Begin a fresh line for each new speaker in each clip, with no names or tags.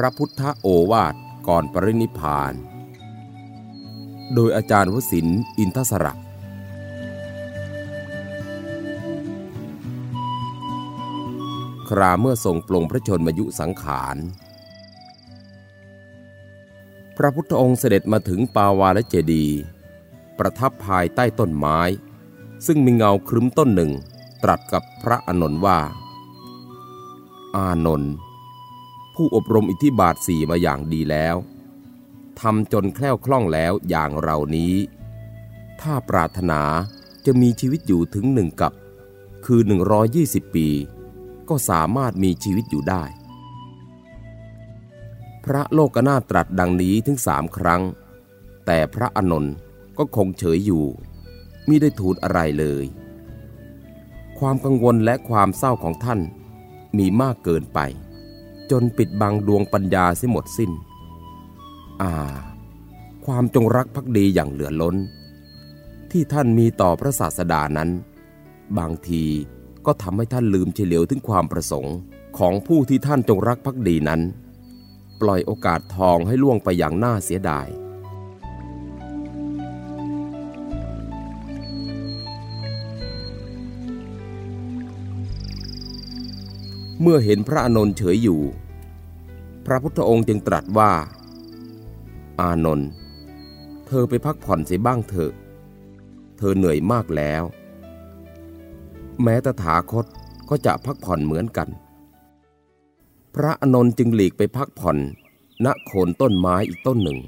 พระพุทธโอวาทก่อนปรินิพาน โดยอาจารย์วสินอินทศรักคราเมื่อทรงปลงพระชนมายุสังขาร พระพุทธองค์เสด็จมาถึงปาวาและเจดี ประทับภายใต้ต้นไม้ ซึ่งมีเงาครึ้มต้นหนึ่ง ตรัสกับพระอนนท์ว่า อานนท์ ผู้อบรมอิทธิบาทสี่มาอย่างดีแล้วทำจนแคล่วคล่องแล้วอย่างเรานี้ ถ้าปรารถนาจะมีชีวิตอยู่ถึงหนึ่งกับ คือ 120 ปี ก็สามารถมีชีวิตอยู่ได้ พระโลกนาตรัสดังนี้ถึงสามครั้ง แต่พระอนนท์ก็คงเฉยอยู่มิได้ทูลอะไรเลย ความกังวลและความเศร้าของท่านมีมากเกินไป จนปิดบังดวงปัญญาเสียหมดสิ้น อ่า ความจงรักภักดีอย่างเหลือล้น ที่ท่านมีต่อพระศาสดานั้น บางทีก็ทำให้ท่านลืมเฉลียวถึงความประสงค์ของผู้ที่ท่านจงรักภักดีนั้น ปล่อยโอกาสทองให้ล่วงไปอย่างน่าเสียดายเมื่อเห็นพระอนนท์เฉยอยู่ พระพุทธองค์จึงตรัสว่า อานนท์เธอไปพักผ่อนเสียบ้างเถอะ เธอเหนื่อยมากแล้ว แม้ตถาคตก็จะพักผ่อนเหมือนกัน พระอนนท์จึงหลีกไปพักผ่อน ณโคนต้นไม้อีกต้นหนึ่ง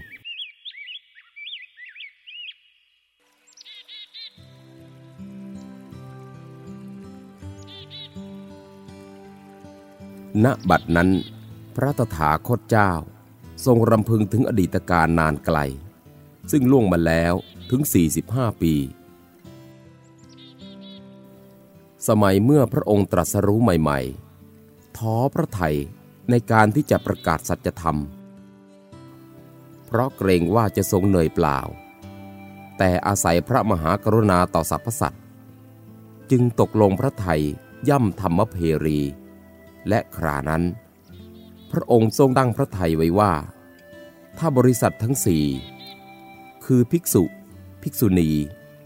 ณบัดนั้น พระตถาคตเจ้า ทรงรำพึงถึงอดีตการนานไกล ซึ่งล่วงมาแล้วถึง 45 ปี สมัยเมื่อพระองค์ตรัสรู้ใหม่ ๆ ท้อพระไทยในการที่จะประกาศสัจธรรม เพราะเกรงว่าจะทรงเหนื่อยเปล่า แต่อาศัยพระมหากรุณาต่อสรรพสัตว์จึงตกลงพระไทยย่ำธรรมเพรี และครานั้น พระองค์ทรงตั้งพระไทยไว้ว่า ถ้าบริษัททั้งสี่คือภิกษุ ภิกษุณี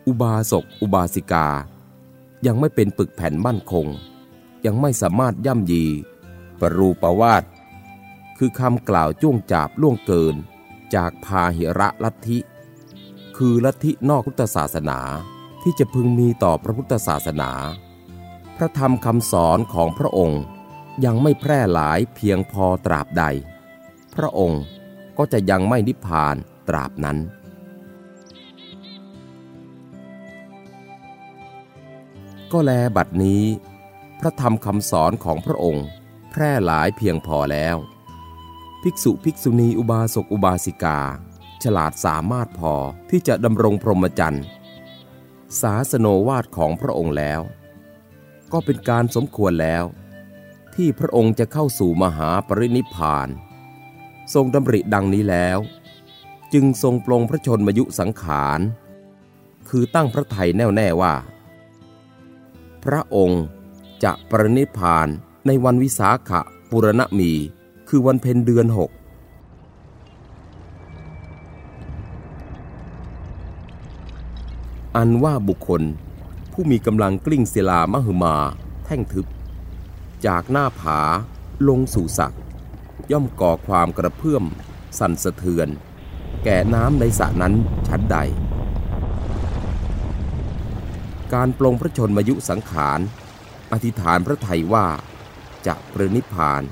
อุบาสก อุบาสิกา ยังไม่เป็นปึกแผ่นมั่นคง ยังไม่สามารถย่ำยี ปรูปวาทคือคำกล่าวจ้วงจาบล่วงเกิน จากพาหิระลัทธิ คือลัทธินอกพุทธศาสนาที่จะพึงมีต่อพระพุทธศาสนา พระธรรมคำสอนของพระองค์ ยังไม่แพร่หลายเพียงพอตราบใด พระองค์ก็จะยังไม่นิพพานตราบนั้น ก็แลบัดนี้ พระธรรมคำสอนของพระองค์ แพร่หลายเพียงพอแล้ว ภิกษุภิกษุณีอุบาสกอุบาสิกา ฉลาดสามารถพอที่จะดำรงพรหมจรรย์ศาสโนวาทของพระองค์แล้ว ก็เป็นการสมควรแล้ว ที่พระองค์จะเข้าสู่มหาปรินิพาน ทรงดำริดังนี้แล้ว จึงทรงปลงพระชนมายุสังขาร คือตั้งพระไทยแน่วแน่ว่า พระองค์จะปรินิพพานในวันวิสาขะปุรณมี คือวันเพ็ญเดือนหกอันว่าบุคคลผู้มีกำลังกลิ้งศิลามหึมาแท่งทึบ จากหน้าผาลงสู่สระย่อมก่อความกระเพื่อม สั่นสะเทือน แก่น้ำในสระนั้นชั้นใด การปลงพระชนมายุสังขาร อธิษฐานพระไทยว่าจะประนิพาน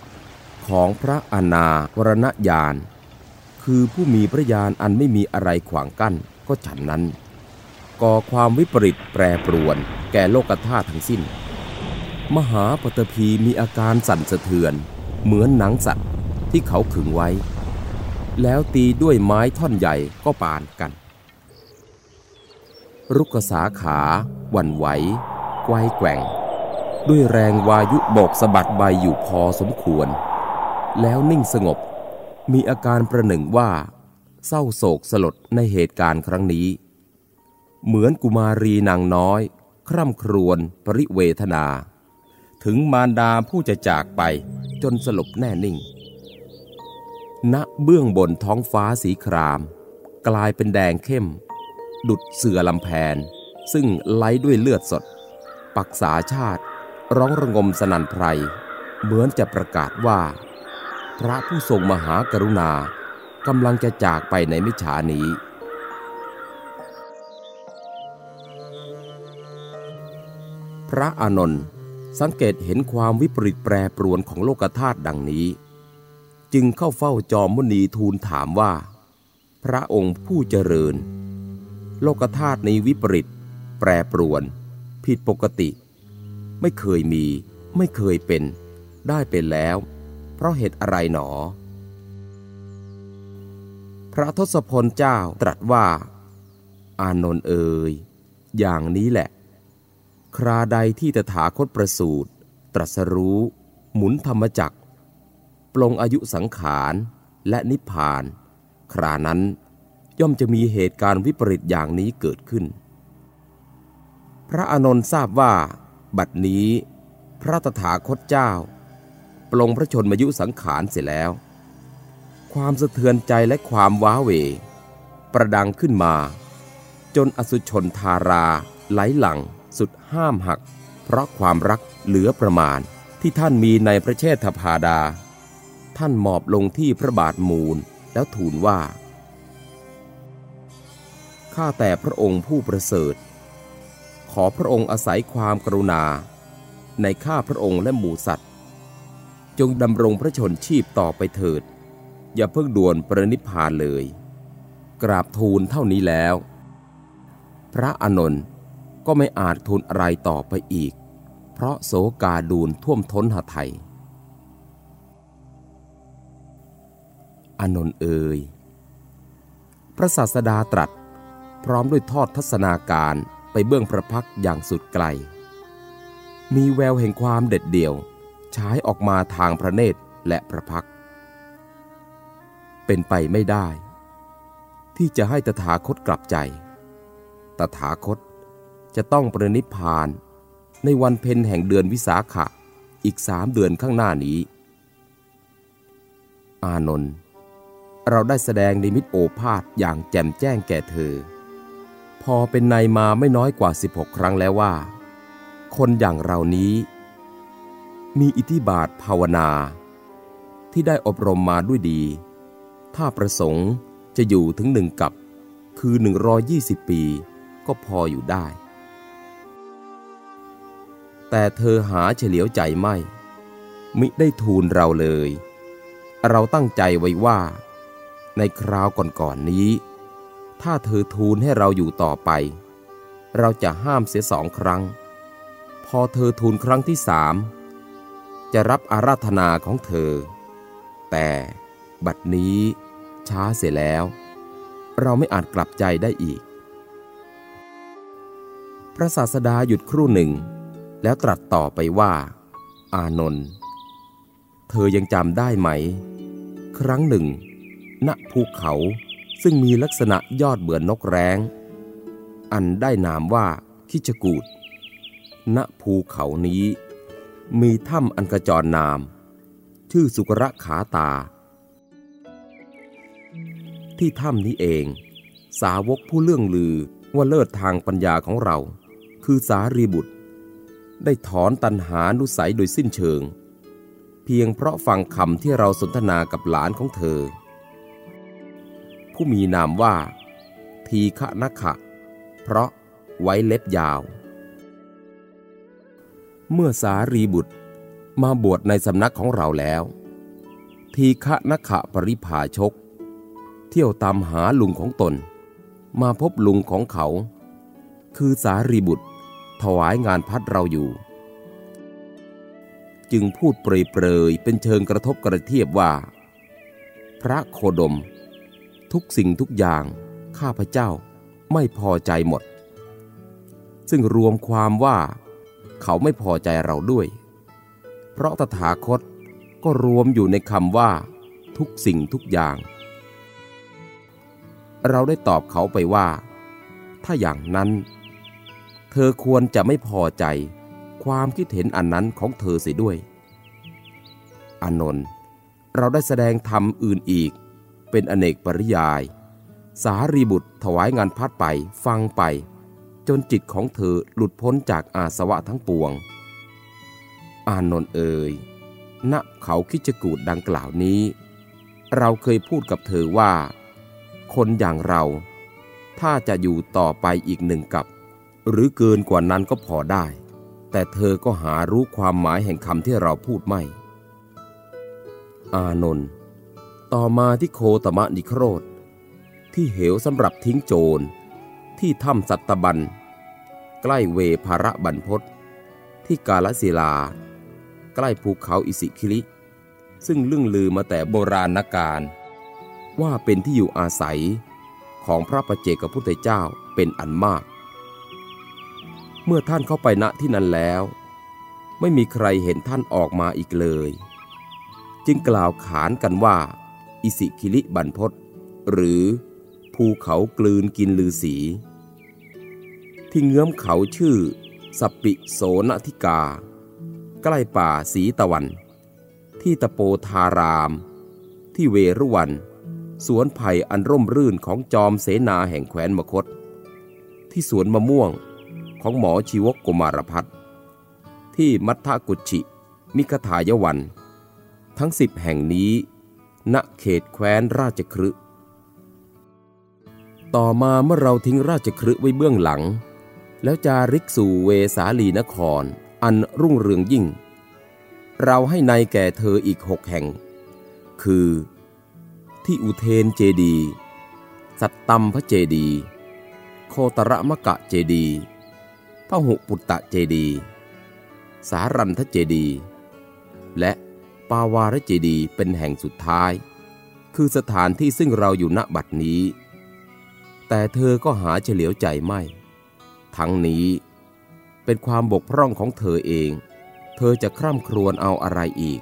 ของพระอนาวรณญาณ คือผู้มีพระญาณอันไม่มีอะไรขวางกั้นก็ฉันนั้น ก่อความวิปริตแปรปรวน แก่โลกธาตุทั้งสิ้น มหาปฐพีมีอาการสั่นสะเทือน เหมือนหนังสัตว์ที่เขาขึงไว้ แล้วตีด้วยไม้ท่อนใหญ่ก็ปานกัน รุกษาขาหวั่นไหวไกวแกว่ง ด้วยแรงวายุโบกสะบัดใบอยู่พอสมควร แล้วนิ่งสงบมีอาการประหนึ่งว่า เศร้าโศกสลดในเหตุการณ์ครั้งนี้ เหมือนกุมารีนางน้อย คร่ำครวญปริเวทนา ถึงมารดาผู้จะจากไปจนสลบแน่นิ่ง ณเบื้องบนท้องฟ้าสีคราม กลายเป็นแดงเข้ม ดุดเสือลำแพน ซึ่งไหลด้วยเลือดสด ปักษาชาติร้องระงมสนันไพร เหมือนจะประกาศว่า พระผู้ทรงมหากรุณากำลังจะจากไปในมิจฉานี้พระอานนท์ สังเกตเห็นความวิปริตแปรปรวนของโลกธาตุดังนี้ จึงเข้าเฝ้าจอมมุนีทูลถามว่า พระองค์ผู้เจริญ โลกธาตุในวิปริตแปรปรวน ผิดปกติ ไม่เคยมี ไม่เคยเป็น ได้เป็นแล้ว เพราะเหตุอะไรหนอ พระทศพลเจ้าตรัสว่า อานนท์เอ่ยอย่างนี้แหละ คราใดที่ตถาคตประสูตร ตรัสรู้ หมุนธรรมจักปลงอายุสังขารและนิพพาน ครานั้นย่อมจะมีเหตุการณ์วิปริตอย่างนี้เกิดขึ้น พระอนนท์ทราบว่า บัดนี้ พระตถาคตเจ้า ปลงพระชนมายุสังขารเสร็จแล้ว ความสะเทือนใจและความว้าเหวประดังขึ้นมา จนอสุชนทาราไหลหลัง สุดห้ามหัก เพราะความรักเหลือประมาณที่ท่านมีในพระเชษฐพาดา ท่านหมอบลงที่พระบาทมูลแล้วทูลว่า ข้าแต่พระองค์ผู้ประเสริฐ ขอพระองค์อาศัยความกรุณา ในข้าพระองค์และหมู่สัตว์ จงดำรงพระชนชีพต่อไปเถิด อย่าเพิ่งด่วนประนิพพานเลย กราบทูลเท่านี้แล้ว พระอานนท์ ก็ไม่อาจทูลอะไรต่อไปอีก เพราะโสกาดูลท่วมท้นหไทยอานนท์เอ่ยพระศาสดาตรัส พร้อมด้วยทอดทัศนาการไปเบื้องพระพักอย่างสุดไกล มีแววแห่งความเด็ดเดี่ยวฉายออกมาทางพระเนตรและพระพัก เป็นไปไม่ได้ ที่จะให้ตถาคตกลับใจ ตถาคต จะต้องประนิพพาน ในวันเพ็ญแห่งเดือนวิสาขะอีกสามเดือนข้างหน้านี้ อานนท์เราได้แสดงนิมิตโอภาษอย่างแจ่มแจ้งแก่เธอ พอเป็นในมาไม่น้อยกว่า 16 ครั้งแล้วว่า คนอย่างเรานี้ มีอิทธิบาทภาวนา ที่ได้อบรมมาด้วยดี ถ้าประสงค์จะอยู่ถึงหนึ่งกับคือ 120 ปีก็พออยู่ได้ แต่เธอหาเฉลียวใจไม่ มิได้ทูลเราเลย เราตั้งใจไว้ว่า ในคราวก่อนๆนนี้ ถ้าเธอทูลให้เราอยู่ต่อไป เราจะห้ามเสียสองครั้ง พอเธอทูลครั้งที่สามจะรับอาราธนาของเธอ แต่บัดนี้ช้าเสียแล้ว เราไม่อาจกลับใจได้อีก พระศาสดาหยุดครู่หนึ่ง แล้วตรัสต่อไปว่า อานนท์เธอยังจำได้ไหม ครั้งหนึ่ง ณภูเขาซึ่งมีลักษณะยอดเหมือนนกแร้ง อันได้นามว่าคิชกูดณภูเขานี้ มีถ้ำอันกระจรนาม ชื่อสุกระขาตา ที่ถ้ำนี้เอง สาวกผู้เลื่องลือว่าเลิศทางปัญญาของเรา คือสารีบุตร ได้ถอนตันหานุสัยโดยสิ้นเชิง เพียงเพราะฟังคำที่เราสนทนากับหลานของเธอ ผู้มีนามว่า ทีฆะนักขะ เพราะไว้เล็บยาว เมื่อสารีบุตรมาบวชในสำนักของเราแล้ว ทีฆะนักขะปริภาชก เที่ยวตามหาลุงของตน มาพบลุงของเขา คือสารีบุตร ถวายงานพัดเราอยู่ จึงพูดเปรยๆเป็นเชิงกระทบกระเทียบว่า พระโคดม ทุกสิ่งทุกอย่างข้าพเจ้าไม่พอใจหมด ซึ่งรวมความว่าเขาไม่พอใจเราด้วย เพราะตถาคตก็รวมอยู่ในคำว่า ทุกสิ่งทุกอย่าง เราได้ตอบเขาไปว่า ถ้าอย่างนั้น เธอควรจะไม่พอใจความคิดเห็นอันนั้นของเธอเสียด้วย อานนท์เราได้แสดงธรรมอื่นอีก เป็นอเนกปริยาย สารีบุตรถวายงานพัดไปฟังไป จนจิตของเธอหลุดพ้นจากอาสวะทั้งปวง อานนท์เอ่ยณเขาคิจกูดดังกล่าวนี้ เราเคยพูดกับเธอว่า คนอย่างเรา ถ้าจะอยู่ต่อไปอีกหนึ่งกับ หรือเกินกว่านั้นก็พอได้ แต่เธอก็หารู้ความหมายแห่งคำที่เราพูดไม่ อานนท์ต่อมาที่โคตมะนิโครธ ที่เหวสำหรับทิ้งโจร ที่ถ้ำสัตบัน ใกล้เวภาระบันพศที่กาลศิลา ใกล้ภูเขาอิสิคิลิซึ่งลึ่งลือมาแต่โบราณการว่าเป็นที่อยู่อาศัยของพระประเจกพุทธเจ้าเป็นอันมาก เมื่อท่านเข้าไปณที่นั้นแล้ว ไม่มีใครเห็นท่านออกมาอีกเลย จึงกล่าวขานกันว่า อิสิคิลิบันพศหรือภูเขากลืนกินลือสี ที่เงื้อมเขาชื่อสปิโสนธิกา ใกล้ป่าสีตะวัน ที่ตะโปธาราม ที่เวรุวัน สวนไผ่อันร่มรื่นของจอมเสนาแห่งแคว้นมคต ที่สวนมะม่วง ของหมอชีวกกุมารพัฒที่มัทธกุชิมิคทายวัน ทั้งสิบแห่งนี้ ณเขตแคว้นราชครึต่อมาเมื่อเราทิ้งราชครึไว้เบื้องหลัง แล้วจาริกสู่เวสาลีนคร อันรุ่งเรืองยิ่ง เราให้ในแก่เธออีกหกแห่ง คือ ที่อุเทนเจดี สัตตัมพระเจดี โคตรมะกะเจดี พหุปุตตะเจดี สารันทเจดี และปาวารเจดีเป็นแห่งสุดท้าย คือสถานที่ซึ่งเราอยู่ณบัดนี้ แต่เธอก็หาเฉลียวใจไม่ ทั้งนี้เป็นความบกพร่องของเธอเอง เธอจะคร่ำครวญเอาอะไรอีก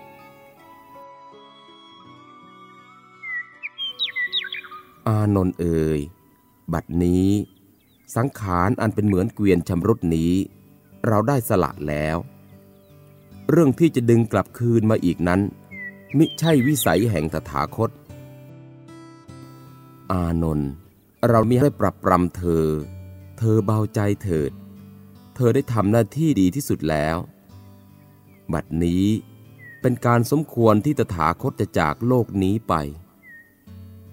อานนท์เอ่ยบัดนี้ สังขารอันเป็นเหมือนเกวียนชำรุดนี้ เราได้สละแล้ว เรื่องที่จะดึงกลับคืนมาอีกนั้น มิใช่วิสัยแห่งตถาคต อานนท์เรามีให้ปรับปรำเธอ เธอเบาใจเถิด เธอได้ทำหน้าที่ดีที่สุดแล้ว บัดนี้เป็นการสมควรที่ตถาคตจะจากโลกนี้ไป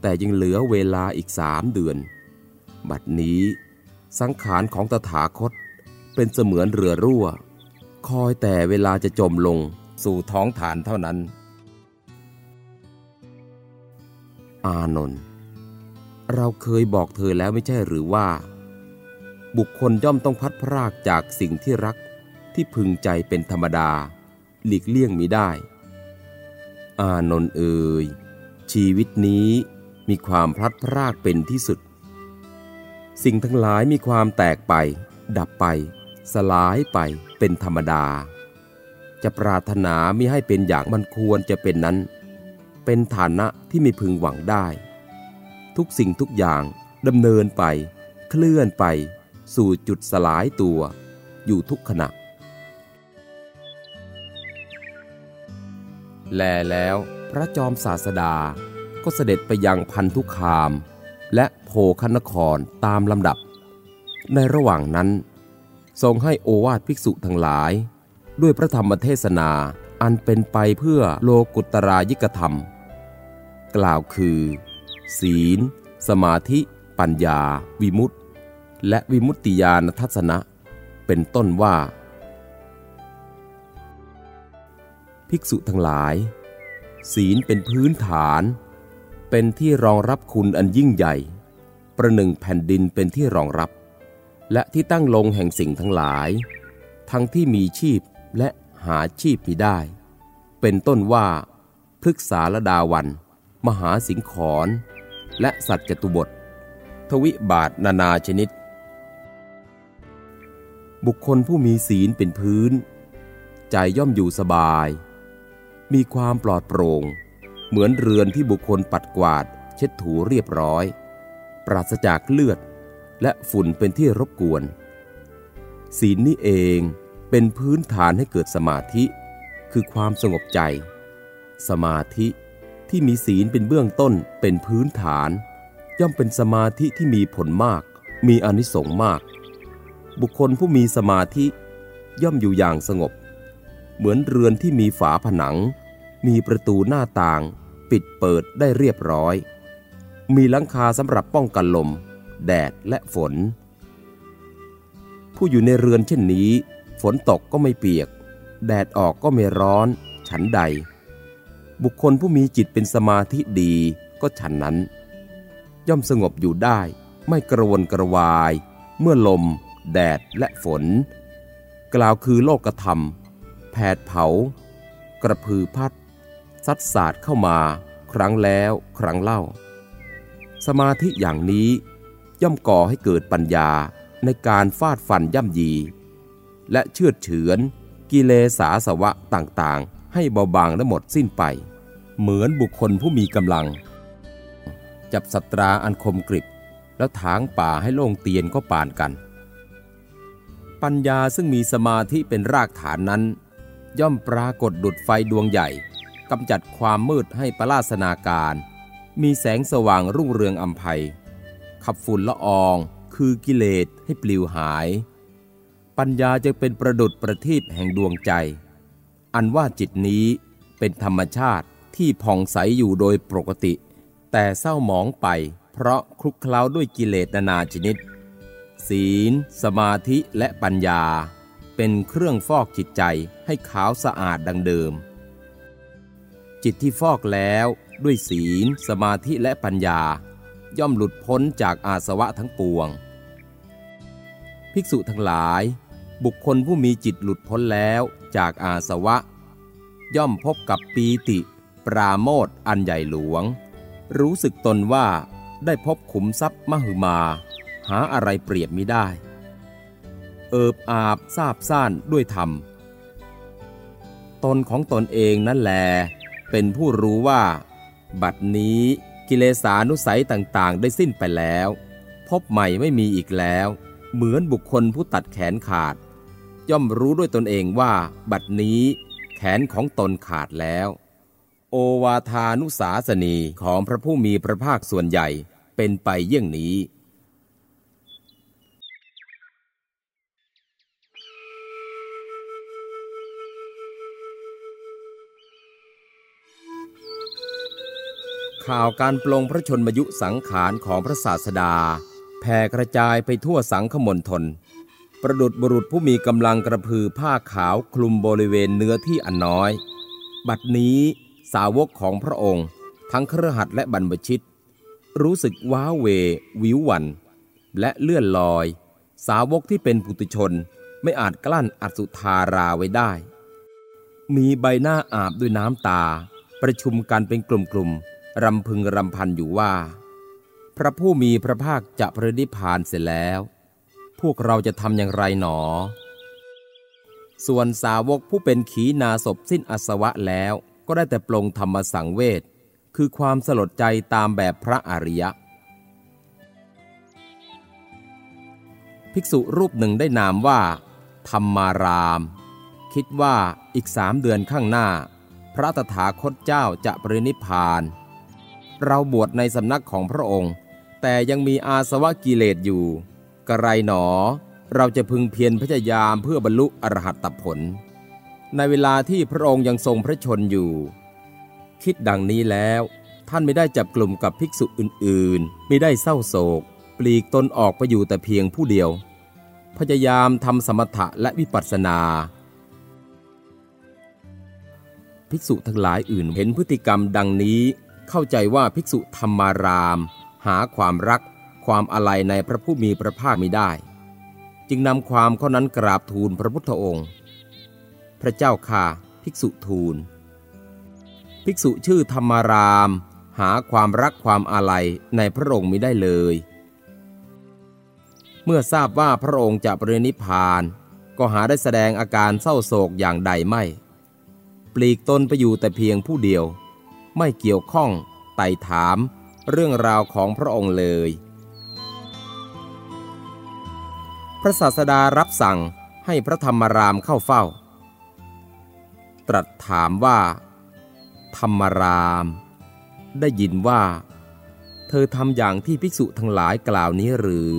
แต่ยังเหลือเวลาอีกสามเดือน บัดนี้ สังขารของตถาคตเป็นเสมือนเรือรั่ว คอยแต่เวลาจะจมลงสู่ท้องฐานเท่านั้น อานนท์เราเคยบอกเธอแล้วไม่ใช่หรือว่า บุคคลย่อมต้องพัดพรากจากสิ่งที่รักที่พึงใจเป็นธรรมดา หลีกเลี่ยงมิได้ อานนท์เอ่ยชีวิตนี้มีความพลัดพรากเป็นที่สุด สิ่งทั้งหลายมีความแตกไป ดับไป สลายไปเป็นธรรมดา จะปรารถนามิให้เป็นอย่างมันควรจะเป็นนั้น เป็นฐานะที่มีพึงหวังได้ ทุกสิ่งทุกอย่างดำเนินไป เคลื่อนไป สู่จุดสลายตัว อยู่ทุกขณะ แลแล้วพระจอมศาสดาก็เสด็จไปยังพันธุคาม และโพคนครตามลำดับ ในระหว่างนั้น ทรงให้โอวาทภิกษุทั้งหลาย ด้วยพระธรรมเทศนาอันเป็นไปเพื่อโลกุตรายิกธรรม กล่าวคือ ศีล สมาธิ ปัญญา วิมุตติ และวิมุตติญาณทัศนะ เป็นต้นว่า ภิกษุทั้งหลาย ศีลเป็นพื้นฐาน เป็นที่รองรับคุณอันยิ่งใหญ่ ประหนึ่งแผ่นดินเป็นที่รองรับ และที่ตั้งลงแห่งสิ่งทั้งหลาย ทั้งที่มีชีพและหาชีพมิได้ เป็นต้นว่าพฤกษาลดาวัน มหาสิงขรและสัตว์จตุบท ทวิบาทนานาชนิด บุคคลผู้มีศีลเป็นพื้น ใจย่อมอยู่สบาย มีความปลอดโปร่ง เหมือนเรือนที่บุคคลปัดกวาด เช็ดถูเรียบร้อย ปราศจากเลือด และฝุ่นเป็นที่รบกวน ศีลนี้เองเป็นพื้นฐานให้เกิดสมาธิ คือความสงบใจ สมาธิที่มีศีลเป็นเบื้องต้นเป็นพื้นฐาน ย่อมเป็นสมาธิที่มีผลมาก มีอนิสงส์มาก บุคคลผู้มีสมาธิย่อมอยู่อย่างสงบ เหมือนเรือนที่มีฝาผนัง มีประตูหน้าต่าง ปิดเปิดได้เรียบร้อย มีหลังคาสำหรับป้องกันลม แดดและฝน ผู้อยู่ในเรือนเช่นนี้ ฝนตกก็ไม่เปียก แดดออกก็ไม่ร้อน ฉันใด บุคคลผู้มีจิตเป็นสมาธิดีก็ฉันนั้น ย่อมสงบอยู่ได้ไม่กระวนกระวาย เมื่อลม แดดและฝน กล่าวคือโลกธรรม แผดเผา กระพือพัด ซัดสาดเข้ามาครั้งแล้วครั้งเล่า สมาธิอย่างนี้ย่อมก่อให้เกิดปัญญาในการฟาดฟันย่ำยี และเชื่อเฉือนกิเลสาสวะต่างๆ ให้เบาบางและหมดสิ้นไป เหมือนบุคคลผู้มีกำลัง จับสัตราอันคมกริบ แล้วถางป่าให้โล่งเตียนก็ปานกัน ปัญญาซึ่งมีสมาธิเป็นรากฐานนั้น ย่อมปรากฏดุดไฟดวงใหญ่ กำจัดความมืดให้ประลาสนาการ มีแสงสว่างรุ่งเรืองอัมภัย ขับฝุ่นละอองคือกิเลสให้ปลิวหาย ปัญญาจะเป็นประดุดประทีปแห่งดวงใจ อันว่าจิตนี้เป็นธรรมชาติที่ผ่องใสอยู่โดยปกติ แต่เศร้าหมองไปเพราะคลุกเคล้าด้วยกิเลสนานาชนิด ศีล สมาธิและปัญญา เป็นเครื่องฟอกจิตใจให้ขาวสะอาดดังเดิม จิตที่ฟอกแล้วด้วยศีล สมาธิและปัญญา ย่อมหลุดพ้นจากอาสวะทั้งปวง ภิกษุทั้งหลาย บุคคลผู้มีจิตหลุดพ้นแล้วจากอาสวะ ย่อมพบกับปีติ ปราโมทอันใหญ่หลวง รู้สึกตนว่าได้พบขุมทรัพย์มหึมา หาอะไรเปรียบมิได้ เอิบอาบซาบซ่านด้วยธรรม ตนของตนเองนั่นแหล เป็นผู้รู้ว่า บัดนี้กิเลสานุสัยต่างๆ ได้สิ้นไปแล้ว พบใหม่ไม่มีอีกแล้ว เหมือนบุคคลผู้ตัดแขนขาด ย่อมรู้ด้วยตนเองว่า บัดนี้ แขนของตนขาดแล้ว โอวาทานุสาสนีของพระผู้มีพระภาคส่วนใหญ่เป็นไปเยี่ยงนี้ ข่าวการปลงพระชนมยุสังขารของพระศาสดาแผ่กระจายไปทั่วสังคมณฑลประดุดบุรุษผู้มีกำลังกระพือผ้าขาวคลุมบริเวณเนื้อที่อันน้อย บัดนี้สาวกของพระองค์ ทั้งเครือหัดและบรรพชิต รู้สึกว้าเว วิววัน และเลื่อนลอย สาวกที่เป็นปุตุชนไม่อาจกลั้นอสุธาราไว้ได้ มีใบหน้าอาบด้วยน้ำตา ประชุมกันเป็นกลุ่มๆ รำพึงรำพันอยู่ว่า พระผู้มีพระภาคจะประดิพานเสร็จแล้ว พวกเราจะทำอย่างไรหนอ ส่วนสาวกผู้เป็นขีนาศพสิ้นอสวะแล้วก็ได้แต่ปลงธรรมสังเวชคือความสลดใจตามแบบพระอริยะ ภิกษุรูปหนึ่งได้นามว่า ธรรมาราม คิดว่าอีกสามเดือนข้างหน้า พระตถาคตเจ้าจะปรินิพพาน เราบวชในสำนักของพระองค์ แต่ยังมีอาสวะกิเลสอยู่ กระไรหนอ เราจะพึงเพียรพยายามเพื่อบรรลุอรหัตผล ในเวลาที่พระองค์ยังทรงพระชนอยู่ คิดดังนี้แล้วท่านไม่ได้จับกลุ่มกับภิกษุอื่นๆ ไม่ได้เศร้าโศก ปลีกตนออกไปอยู่แต่เพียงผู้เดียว พยายามทำสมถะและวิปัสสนา ภิกษุทั้งหลายอื่นเห็นพฤติกรรมดังนี้ เข้าใจว่าภิกษุธรรมาราม หาความรักความอะไรในพระผู้มีพระภาคมิได้ จึงนำความข้อนั้นกราบทูลพระพุทธองค์ พระเจ้าค่าภิกษุทูล ภิกษุชื่อธรรมาราม หาความรักความอะไรในพระองค์มิได้เลย เมื่อทราบว่าพระองค์จะปรินิพาน ก็หาได้แสดงอาการเศร้าโศกอย่างใดไม่ ปลีกตนไปอยู่แต่เพียงผู้เดียว ไม่เกี่ยวข้องไต่ถามเรื่องราวของพระองค์เลย พระศาสดารับสั่งให้พระธรรมรามเข้าเฝ้า ตรัสถามว่า ธรรมราม ได้ยินว่า เธอทำอย่างที่ภิกษุทั้งหลายกล่าวนี้หรือ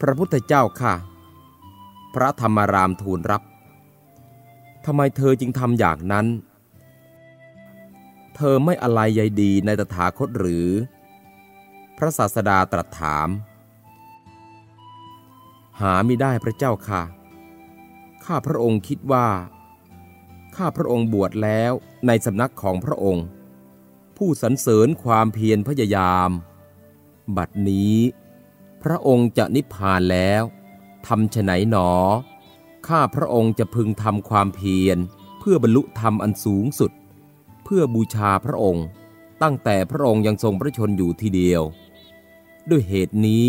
พระพุทธเจ้าค่ะ พระธรรมรามทูลรับทำไมเธอจึงทำอย่างนั้น เธอไม่อะไรใยดีในตถาคตหรือ พระศาสดาตรัสถาม หาไม่ได้พระเจ้าค่ะ ข้าพระองค์คิดว่า ข้าพระองค์บวชแล้วในสำนักของพระองค์ ผู้สรรเสริญความเพียรพยายาม บัดนี้ พระองค์จะนิพพานแล้วทำฉไหนหนอ ข้าพระองค์จะพึงทำความเพียรเพื่อบรรลุธรรมอันสูงสุด เพื่อบูชาพระองค์ ตั้งแต่พระองค์ยังทรงพระชนอยู่ทีเดียว ด้วยเหตุนี้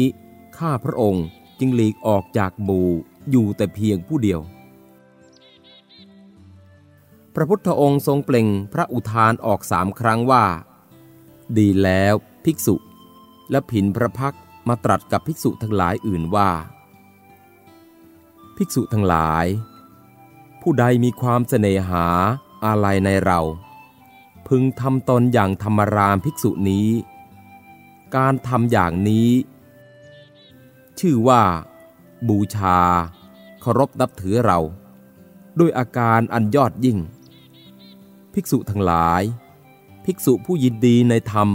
ข้าพระองค์จึงหลีกออกจากหมู่อยู่แต่เพียงผู้เดียว พระพุทธองค์ทรงเปล่งพระอุทานออกสามครั้งว่า ดีแล้วภิกษุ และผินพระพักมาตรัสกับภิกษุทั้งหลายอื่นว่า ภิกษุทั้งหลาย ผู้ใดมีความเสน่หาอะไรในเรา พึงทำตนอย่างธรรมรามภิกษุนี้ การทำอย่างนี้ ชื่อว่า บูชาเคารพนับถือเรา ด้วยอาการอันยอดยิ่ง ภิกษุทั้งหลาย ภิกษุผู้ยินดีในธรรม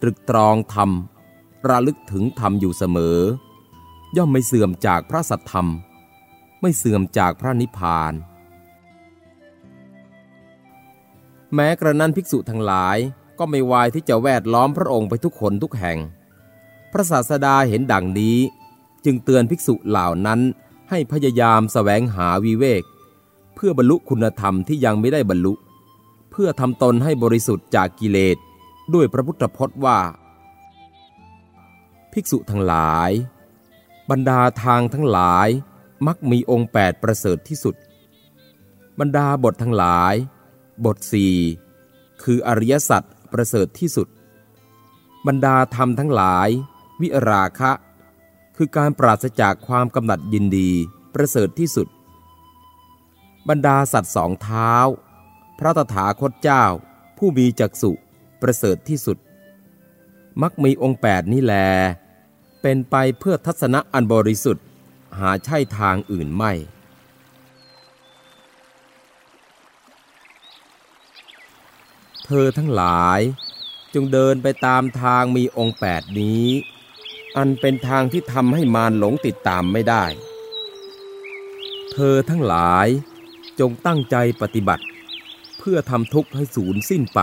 ตรึกตรองธรรม ระลึกถึงธรรมอยู่เสมอ ย่อมไม่เสื่อมจากพระสัทธรรม ไม่เสื่อมจากพระนิพพาน แม้กระนั้นภิกษุทั้งหลายก็ไม่วายที่จะแวดล้อมพระองค์ไปทุกคนทุกแห่ง พระศาสดาเห็นดังนี้ จึงเตือนภิกษุเหล่านั้นให้พยายามสแสวงหาวิเวก เพื่อบรรลุคุณธรรมที่ยังไม่ได้บรรลุ เพื่อทำตนให้บริสุทธิ์จากกิเลส ด้วยพระพุทธพจน์ว่า ภิกษุทั้งหลาย บรรดาทางทั้งหลายมักมีองค์แปดประเสริฐที่สุด บรรดาบททั้งหลาย บทสี่คืออริยสัจประเสริฐที่สุด บรรดาธรรมทั้งหลาย วิราคะ คือการปราศจากความกำหนัดยินดีประเสริฐที่สุด บรรดาสัตว์สองเท้า พระตถาคตเจ้า ผู้มีจักษุประเสริฐที่สุด มักมีองค์แปดนี้แล เป็นไปเพื่อทัศนะอันบริสุทธิ์ หาใช่ทางอื่นไม่ เธอทั้งหลาย จงเดินไปตามทางมีองค์แปดนี้ อันเป็นทางที่ทำให้มารหลงติดตามไม่ได้ เธอทั้งหลายจงตั้งใจปฏิบัติ เพื่อทำทุกข์ให้สูญสิ้นไป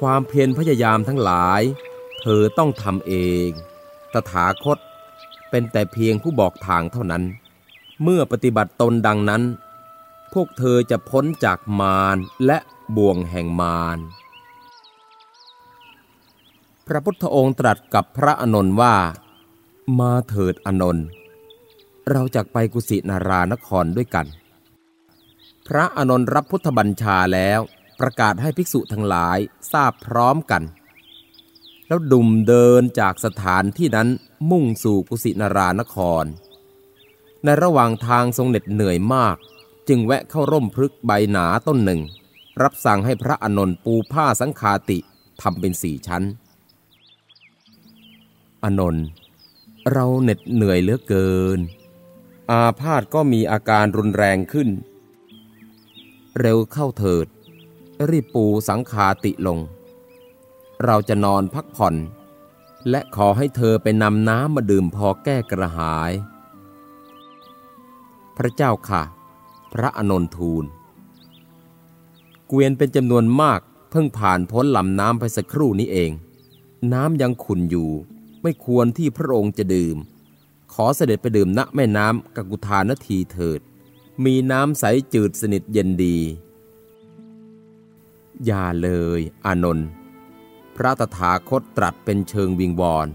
ความเพียรพยายามทั้งหลาย เธอต้องทำเอง ตถาคตเป็นแต่เพียงผู้บอกทางเท่านั้น เมื่อปฏิบัติตนดังนั้น พวกเธอจะพ้นจากมารและ บ่วงแห่งมารพระพุทธองค์ตรัสกับพระอนนท์ว่า มาเถิดอนนท์เราจะไปกุสินารานครด้วยกัน พระอนนท์รับพุทธบัญชาแล้วประกาศให้ภิกษุทั้งหลายทราบพร้อมกัน แล้วดุมเดินจากสถานที่นั้นมุ่งสู่กุสินารานคร ในระหว่างทางทรงเหน็ดเหนื่อยมาก จึงแวะเข้าร่มพฤกใบหนาต้นหนึ่ง รับสั่งให้พระอนนท์ปูผ้าสังคาติทำเป็นสี่ชั้น อนนท์เราเหน็ดเหนื่อยเหลือเกิน อาพาธก็มีอาการรุนแรงขึ้น เร็วเข้าเถิด รีบปูสังคาติลง เราจะนอนพักผ่อน และขอให้เธอไปนำน้ำมาดื่มพอแก้กระหาย พระเจ้าค่ะ พระอนนทูล เกวียนเป็นจำนวนมากเพิ่งผ่านพ้นลำน้ำไปสักครู่นี้เอง น้ำยังขุ่นอยู่ ไม่ควรที่พระองค์จะดื่ม ขอเสด็จไปดื่มณแม่น้ำกกุธานทีเถิด มีน้ำใสจืดสนิทเย็นดี อย่าเลย อานนท์พระตถาคตตรัสเป็นเชิงวิงวอน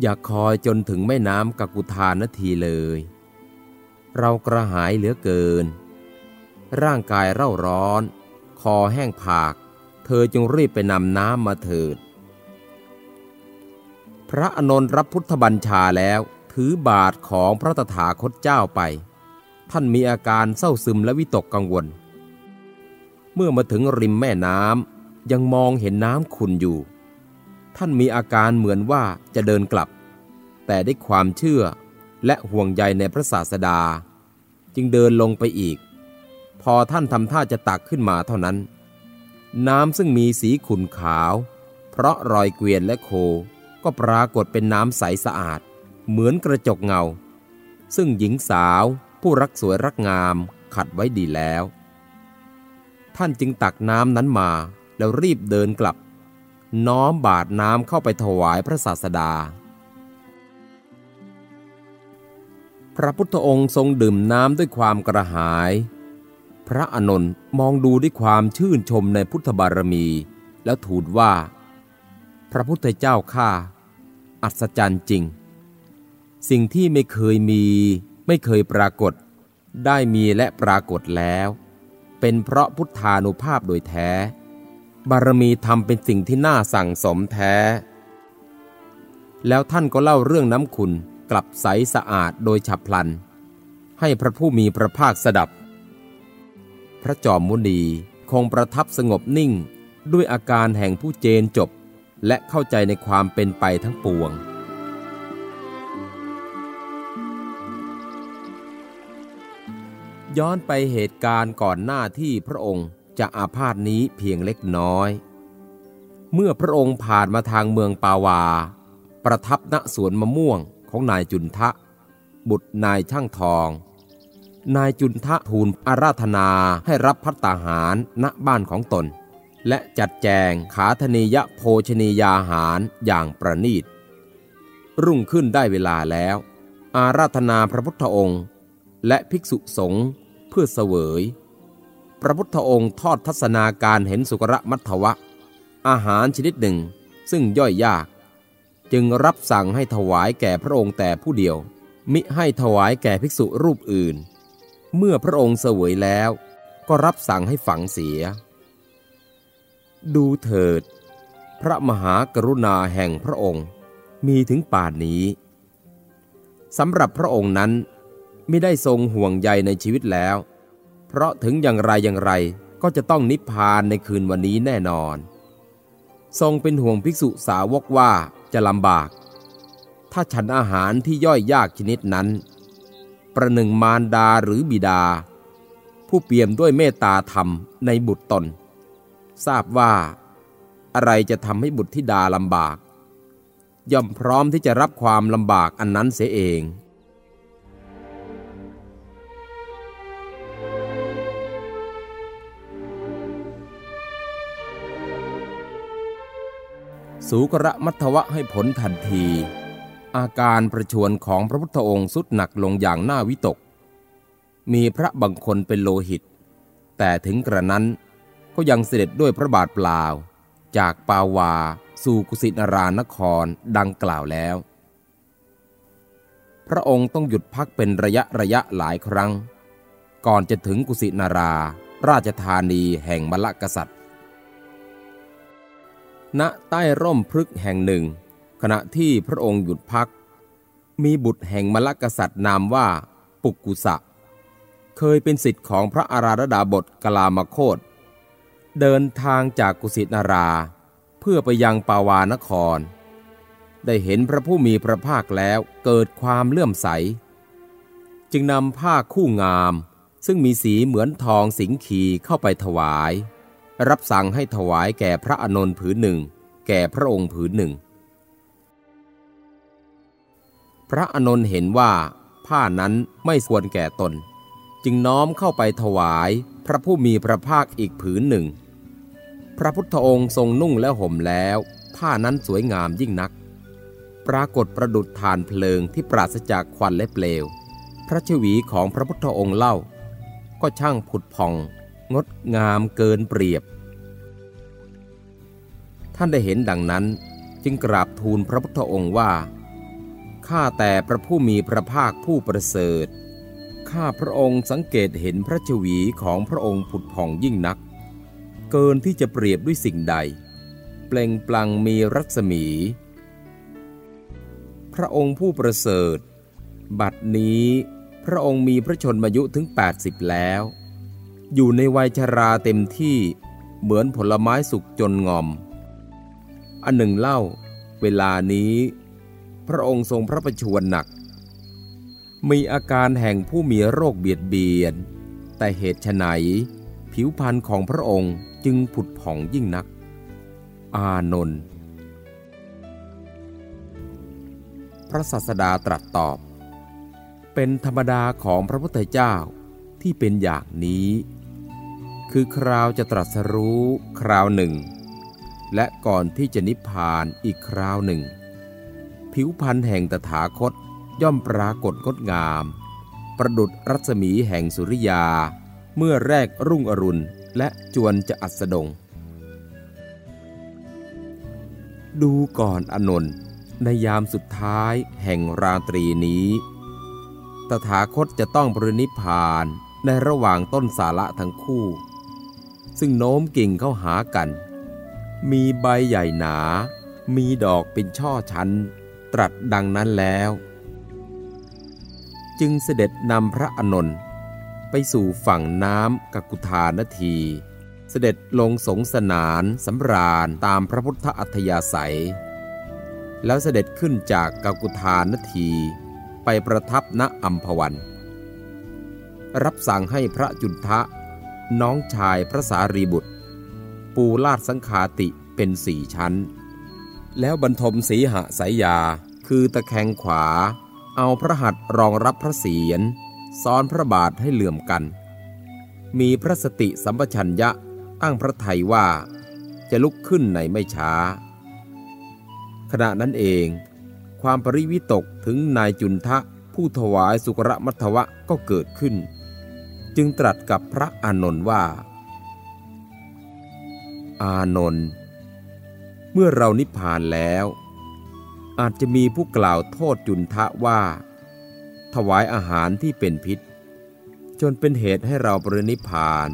อย่าคอยจนถึงแม่น้ำกกุธานทีเลย เรากระหายเหลือเกิน ร่างกายเร่าร้อน คอแห้งผาก เธอจึงรีบไปนำน้ำมาเถิด พระอนนท์รับพุทธบัญชาแล้วถือบาทของพระตถาคตเจ้าไป ท่านมีอาการเศร้าซึมและวิตกกังวล เมื่อมาถึงริมแม่น้ำยังมองเห็นน้ำขุ่นอยู่ ท่านมีอาการเหมือนว่าจะเดินกลับ แต่ได้ความเชื่อและห่วงใยในพระศาสดา จึงเดินลงไปอีก พอท่านทำท่าจะตักขึ้นมาเท่านั้น น้ำซึ่งมีสีขุ่นขาว เพราะรอยเกวียนและโค ก็ปรากฏเป็นน้ำใสสะอาด เหมือนกระจกเงา ซึ่งหญิงสาวผู้รักสวยรักงามขัดไว้ดีแล้ว ท่านจึงตักน้ำนั้นมาแล้วรีบเดินกลับ น้อมบาดน้ำเข้าไปถวายพระศาสดา พระพุทธองค์ทรงดื่มน้ำด้วยความกระหาย ระอนนท์มองดูด้วยความชื่นชมในพุทธบารมี แล้วทูลว่า พระพุทธเจ้าข้าอัศจรรย์จริง สิ่งที่ไม่เคยมีไม่เคยปรากฏ ได้มีและปรากฏแล้ว เป็นเพราะพุทธานุภาพโดยแท้ บารมีทำเป็นสิ่งที่น่าสั่งสมแท้ แล้วท่านก็เล่าเรื่องน้ำขุนกลับใสสะอาดโดยฉับพลัน ให้พระผู้มีพระภาคสดับ พระจอมมุนีคงประทับสงบนิ่งด้วยอาการแห่งผู้เจนจบ และเข้าใจในความเป็นไปทั้งปวง ย้อนไปเหตุการณ์ก่อนหน้าที่พระองค์จะอาพาธนี้เพียงเล็กน้อย เมื่อพระองค์ผ่านมาทางเมืองปาวา ประทับณสวนมะม่วงของนายจุนทะ บุตรนายช่างทอง นายจุนทะทูลอาราธนาให้รับพัตตาหารณบ้านของตน และจัดแจงขาธนียโภชนียาหารอย่างประณีต รุ่งขึ้นได้เวลาแล้ว อาราธนาพระพุทธองค์ และภิกษุสงฆ์เพื่อเสวย พระพุทธองค์ทอดทัศนาการเห็นสุกระมัทวะ อาหารชนิดหนึ่งซึ่งย่อยยาก จึงรับสั่งให้ถวายแก่พระองค์แต่ผู้เดียว มิให้ถวายแก่ภิกษุรูปอื่น เมื่อพระองค์เสวยแล้ว ก็รับสั่งให้ฝังเสีย ดูเถิด พระมหากรุณาแห่งพระองค์มีถึงป่านนี้สำหรับพระองค์นั้นไม่ได้ทรงห่วงใยในชีวิตแล้ว เพราะถึงอย่างไรอย่างไรก็จะต้องนิพพานในคืนวันนี้แน่นอน ทรงเป็นห่วงภิกษุสาวกว่าจะลำบาก ถ้าฉันอาหารที่ย่อยยากชนิดนั้น ประหนึ่งมารดาหรือบิดา ผู้เปี่ยมด้วยเมตตาธรรมในบุตรตน ทราบว่า อะไรจะทำให้บุตรธิดาลำบาก ย่อมพร้อมที่จะรับความลำบากอันนั้นเสียเองสูกระมัทวะให้ผลทันที อาการประชวนของพระพุทธองค์สุดหนักลงอย่างน่าวิตก มีพระบางคนเป็นโลหิต แต่ถึงกระนั้นก็ยังเสด็จด้วยพระบาทเปล่า จากปาวา สู่กุสินารานครดังกล่าวแล้ว พระองค์ต้องหยุดพักเป็นระยะระยะหลายครั้ง ก่อนจะถึงกุสินารา ราชธานีแห่งมลกษัตริย์ ณใต้ร่มพฤกษ์แห่งหนึ่ง ขณะที่พระองค์หยุดพัก มีบุตรแห่งมลกษัตริย์นามว่าปุกกุสะ เคยเป็นสิทธิ์ของพระอาราธดาบทกลามโคตเดินทางจากกุสินารา เพื่อไปยังปาวานคร ได้เห็นพระผู้มีพระภาคแล้วเกิดความเลื่อมใส จึงนำผ้าคู่งาม ซึ่งมีสีเหมือนทองสิงคีเข้าไปถวาย รับสั่งให้ถวายแก่พระอานนท์ผืนหนึ่ง แก่พระองค์ผืนหนึ่ง พระอานนท์เห็นว่าผ้านั้นไม่ควรแก่ตน จึงน้อมเข้าไปถวายพระผู้มีพระภาคอีกผืนหนึ่ง พระพุทธองค์ทรงนุ่งและห่มแล้ว ผ้านั้นสวยงามยิ่งนัก ปรากฏประดุดฐานเพลิงที่ปราศจากควันและเปลว พระชวีของพระพุทธองค์เล่า ก็ช่างผุดผ่อง งดงามเกินเปรียบ ท่านได้เห็นดังนั้นจึงกราบทูลพระพุทธองค์ว่า ข้าแต่พระผู้มีพระภาคผู้ประเสริฐ ข้าพระองค์สังเกตเห็นพระชวีของพระองค์ผุดผ่องยิ่งนัก เกินที่จะเปรียบด้วยสิ่งใด เปล่งปลั่งมีรัศมี พระองค์ผู้ประเสริฐ บัดนี้พระองค์มีพระชนมายุถึง 80 แล้ว อยู่ในวัยชราเต็มที่เหมือนผลไม้สุกจนงอม อันหนึ่งเล่า เวลานี้ พระองค์ทรงพระประชวรหนัก มีอาการแห่งผู้มีโรคเบียดเบียน แต่เหตุไฉนผิวพรรณของพระองค์จึงผุดผ่องยิ่งนัก อานนท์พระศาสดาตรัสตอบ เป็นธรรมดาของพระพุทธเจ้าที่เป็นอย่างนี้ คือคราวจะตรัสรู้คราวหนึ่ง และก่อนที่จะนิพพานอีกคราวหนึ่ง ผิวพันธ์แห่งตถาคตย่อมปรากฏงดงาม ประดุดรัศมีแห่งสุริยา เมื่อแรกรุ่งอรุณและจวนจะอัสดง ดูก่อนอนนท์ในยามสุดท้ายแห่งราตรีนี้ ตถาคตจะต้องปรินิพานในระหว่างต้นสาระทั้งคู่ ซึ่งโน้มกิ่งเข้าหากัน มีใบใหญ่หนา มีดอกเป็นช่อชั้น ตรัสดังนั้นแล้ว จึงเสด็จนำพระอนนท์ไปสู่ฝั่งน้ำกกุธานที เสด็จลงสงสนานสำราญตามพระพุทธอัธยาศัย แล้วเสด็จขึ้นจากกกุธานทีไปประทับณอัมพวัน รับสั่งให้พระจุนทะ น้องชายพระสารีบุตร ปูลาดสังขาติเป็นสี่ชั้น แล้วบรรทมสีหสายยา คือตะแคงขวา เอาพระหัตถ์รองรับพระเศียรซ้อนพระบาทให้เหลื่อมกัน มีพระสติสัมปชัญญะตั้งพระไทยว่าจะลุกขึ้นในไม่ช้า ขณะนั้นเอง ความปริวิตกถึงนายจุนทะผู้ถวายสุกรมัทวะก็เกิดขึ้น จึงตรัสกับพระอานนท์ว่า อานนท์ เมื่อเรานิพพานแล้ว อาจจะมีผู้กล่าวโทษจุนทะว่า ถวายอาหารที่เป็นพิษ จนเป็นเหตุให้เราปรินิพาน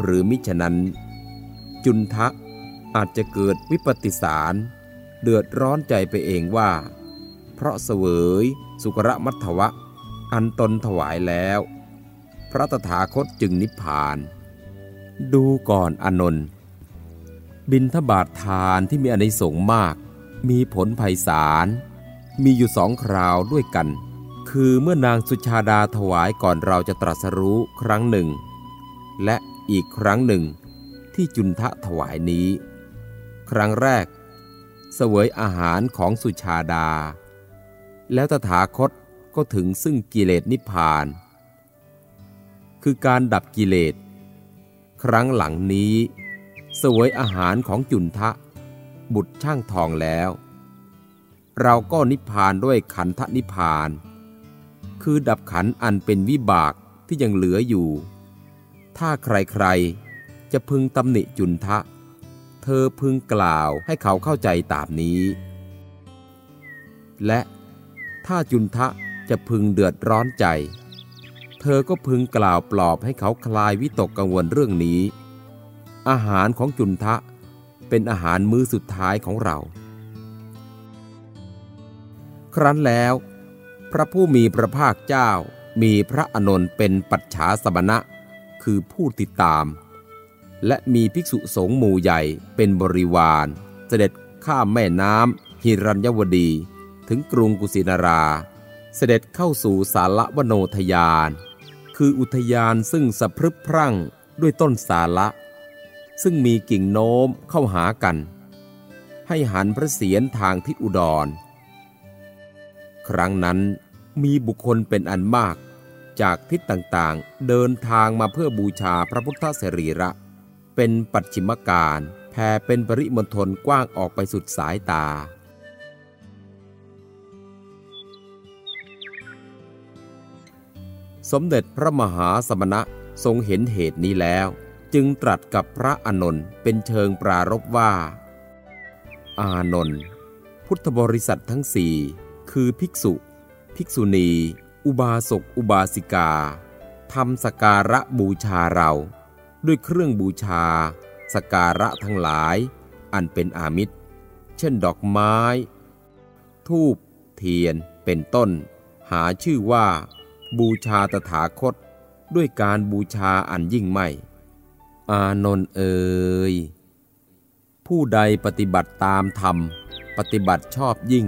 หรือมิฉะนั้น จุนทะอาจจะเกิดวิปติสารเดือดร้อนใจไปเองว่า เพราะเสวยสุกระมัทวะ อันตนถวายแล้ว พระตถาคตจึงนิพพาน ดูก่อนอนนท์ บินทบาททานที่มีอนิสงส์มาก มีผลไพศาล มีอยู่สองคราวด้วยกัน คือเมื่อนางสุชาดาถวายก่อนเราจะตรัสรู้ครั้งหนึ่ง และอีกครั้งหนึ่งที่จุนทะถวายนี้ ครั้งแรก เสวยอาหารของสุชาดา แล้วตถาคตก็ถึงซึ่งกิเลสนิพพาน คือการดับกิเลส ครั้งหลังนี้ สวยอาหารของจุนทะ บุตรช่างทองแล้ว เราก็นิพพานด้วยขันธนิพพาน คือดับขันอันเป็นวิบากที่ยังเหลืออยู่ ถ้าใครๆจะพึงตำหนิจุนทะ เธอพึงกล่าวให้เขาเข้าใจตามนี้ และถ้าจุนทะจะพึงเดือดร้อนใจ เธอก็พึงกล่าวปลอบให้เขาคลายวิตกกังวลเรื่องนี้ อาหารของจุนทะเป็นอาหารมื้อสุดท้ายของเรา ครั้นแล้ว พระผู้มีพระภาคเจ้ามีพระอนนท์เป็นปัจฉาสมณะ คือผู้ติดตาม และมีภิกษุสงฆ์หมู่ใหญ่เป็นบริวาร เสด็จข้ามแม่น้ำหิรัญยวดี ถึงกรุงกุสินารา เสด็จเข้าสู่สารวโนทยาน คืออุทยานซึ่งสะพรึบพรั่งด้วยต้นสาละ ซึ่งมีกิ่งโน้มเข้าหากัน ให้หันพระเศียรทางทิศอุดร ครั้งนั้นมีบุคคลเป็นอันมากจากทิศต่างๆ เดินทางมาเพื่อบูชาพระพุทธสรีระ เป็นปัจฉิมการแผ่เป็นปริมณฑลกว้างออกไปสุดสายตา สมเด็จพระมหาสมณะทรงเห็นเหตุนี้แล้ว จึงตรัสกับพระอานนท์เป็นเชิงปรารบว่า อานนท์พุทธบริษัททั้งสี่คือภิกษุ ภิกษุณี อุบาสกอุบาสิกาทำสการะบูชาเรา ด้วยเครื่องบูชา สการะทั้งหลาย อันเป็นอามิตร เช่นดอกไม้ ทูบเทียนเป็นต้น หาชื่อว่า บูชาตถาคต ด้วยการบูชาอันยิ่งไม่ อานนท์เอ่ยผู้ใดปฏิบัติตามธรรม ปฏิบัติชอบยิ่ง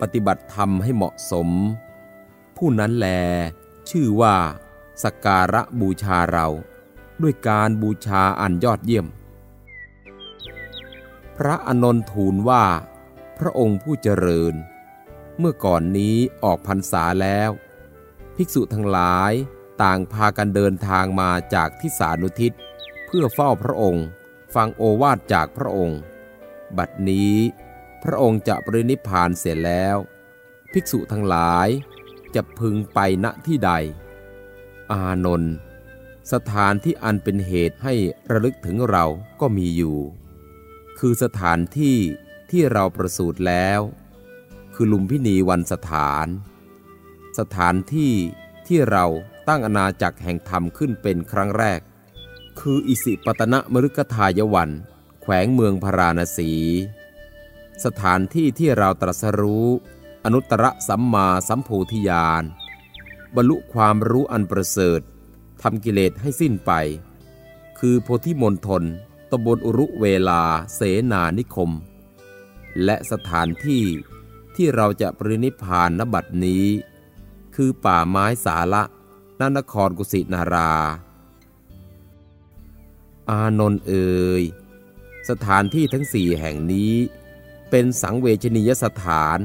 ปฏิบัติธรรมให้เหมาะสม ผู้นั้นแล ชื่อว่าสการะบูชาเรา ด้วยการบูชาอันยอดเยี่ยม พระอนนท์ทูลว่า พระองค์ผู้เจริญ เมื่อก่อนนี้ออกพรรษาแล้ว ภิกษุทั้งหลายต่างพากันเดินทางมาจากทิศานุทิศ เพื่อเฝ้าพระองค์ ฟังโอวาทจากพระองค์ บัดนี้พระองค์จะปรินิพพานเสร็จแล้ว ภิกษุทั้งหลายจะพึงไปณที่ใด อานนท์สถานที่อันเป็นเหตุให้ระลึกถึงเราก็มีอยู่ คือสถานที่ที่เราประสูติแล้ว คือลุมพินีวันสถาน สถานที่ที่เราตั้งอาณาจักรแห่งธรรมขึ้นเป็นครั้งแรก คืออิสิปตนะมฤคทายวัน แขวงเมืองพาราณสี สถานที่ที่เราตรัสรู้ อนุตตรสัมมาสัมโพธิญาณ บรรลุความรู้อันประเสริฐทำกิเลสให้สิ้นไป คือโพธิมณฑลตบลอุรุเวลาเสนานิคม และสถานที่ที่เราจะปรินิพานนบัดนี้ คือป่าไม้สาละนนครกุสินารา อานนท์เอ่ยสถานที่ทั้งสี่แห่งนี้ เป็นสังเวชนียสถาน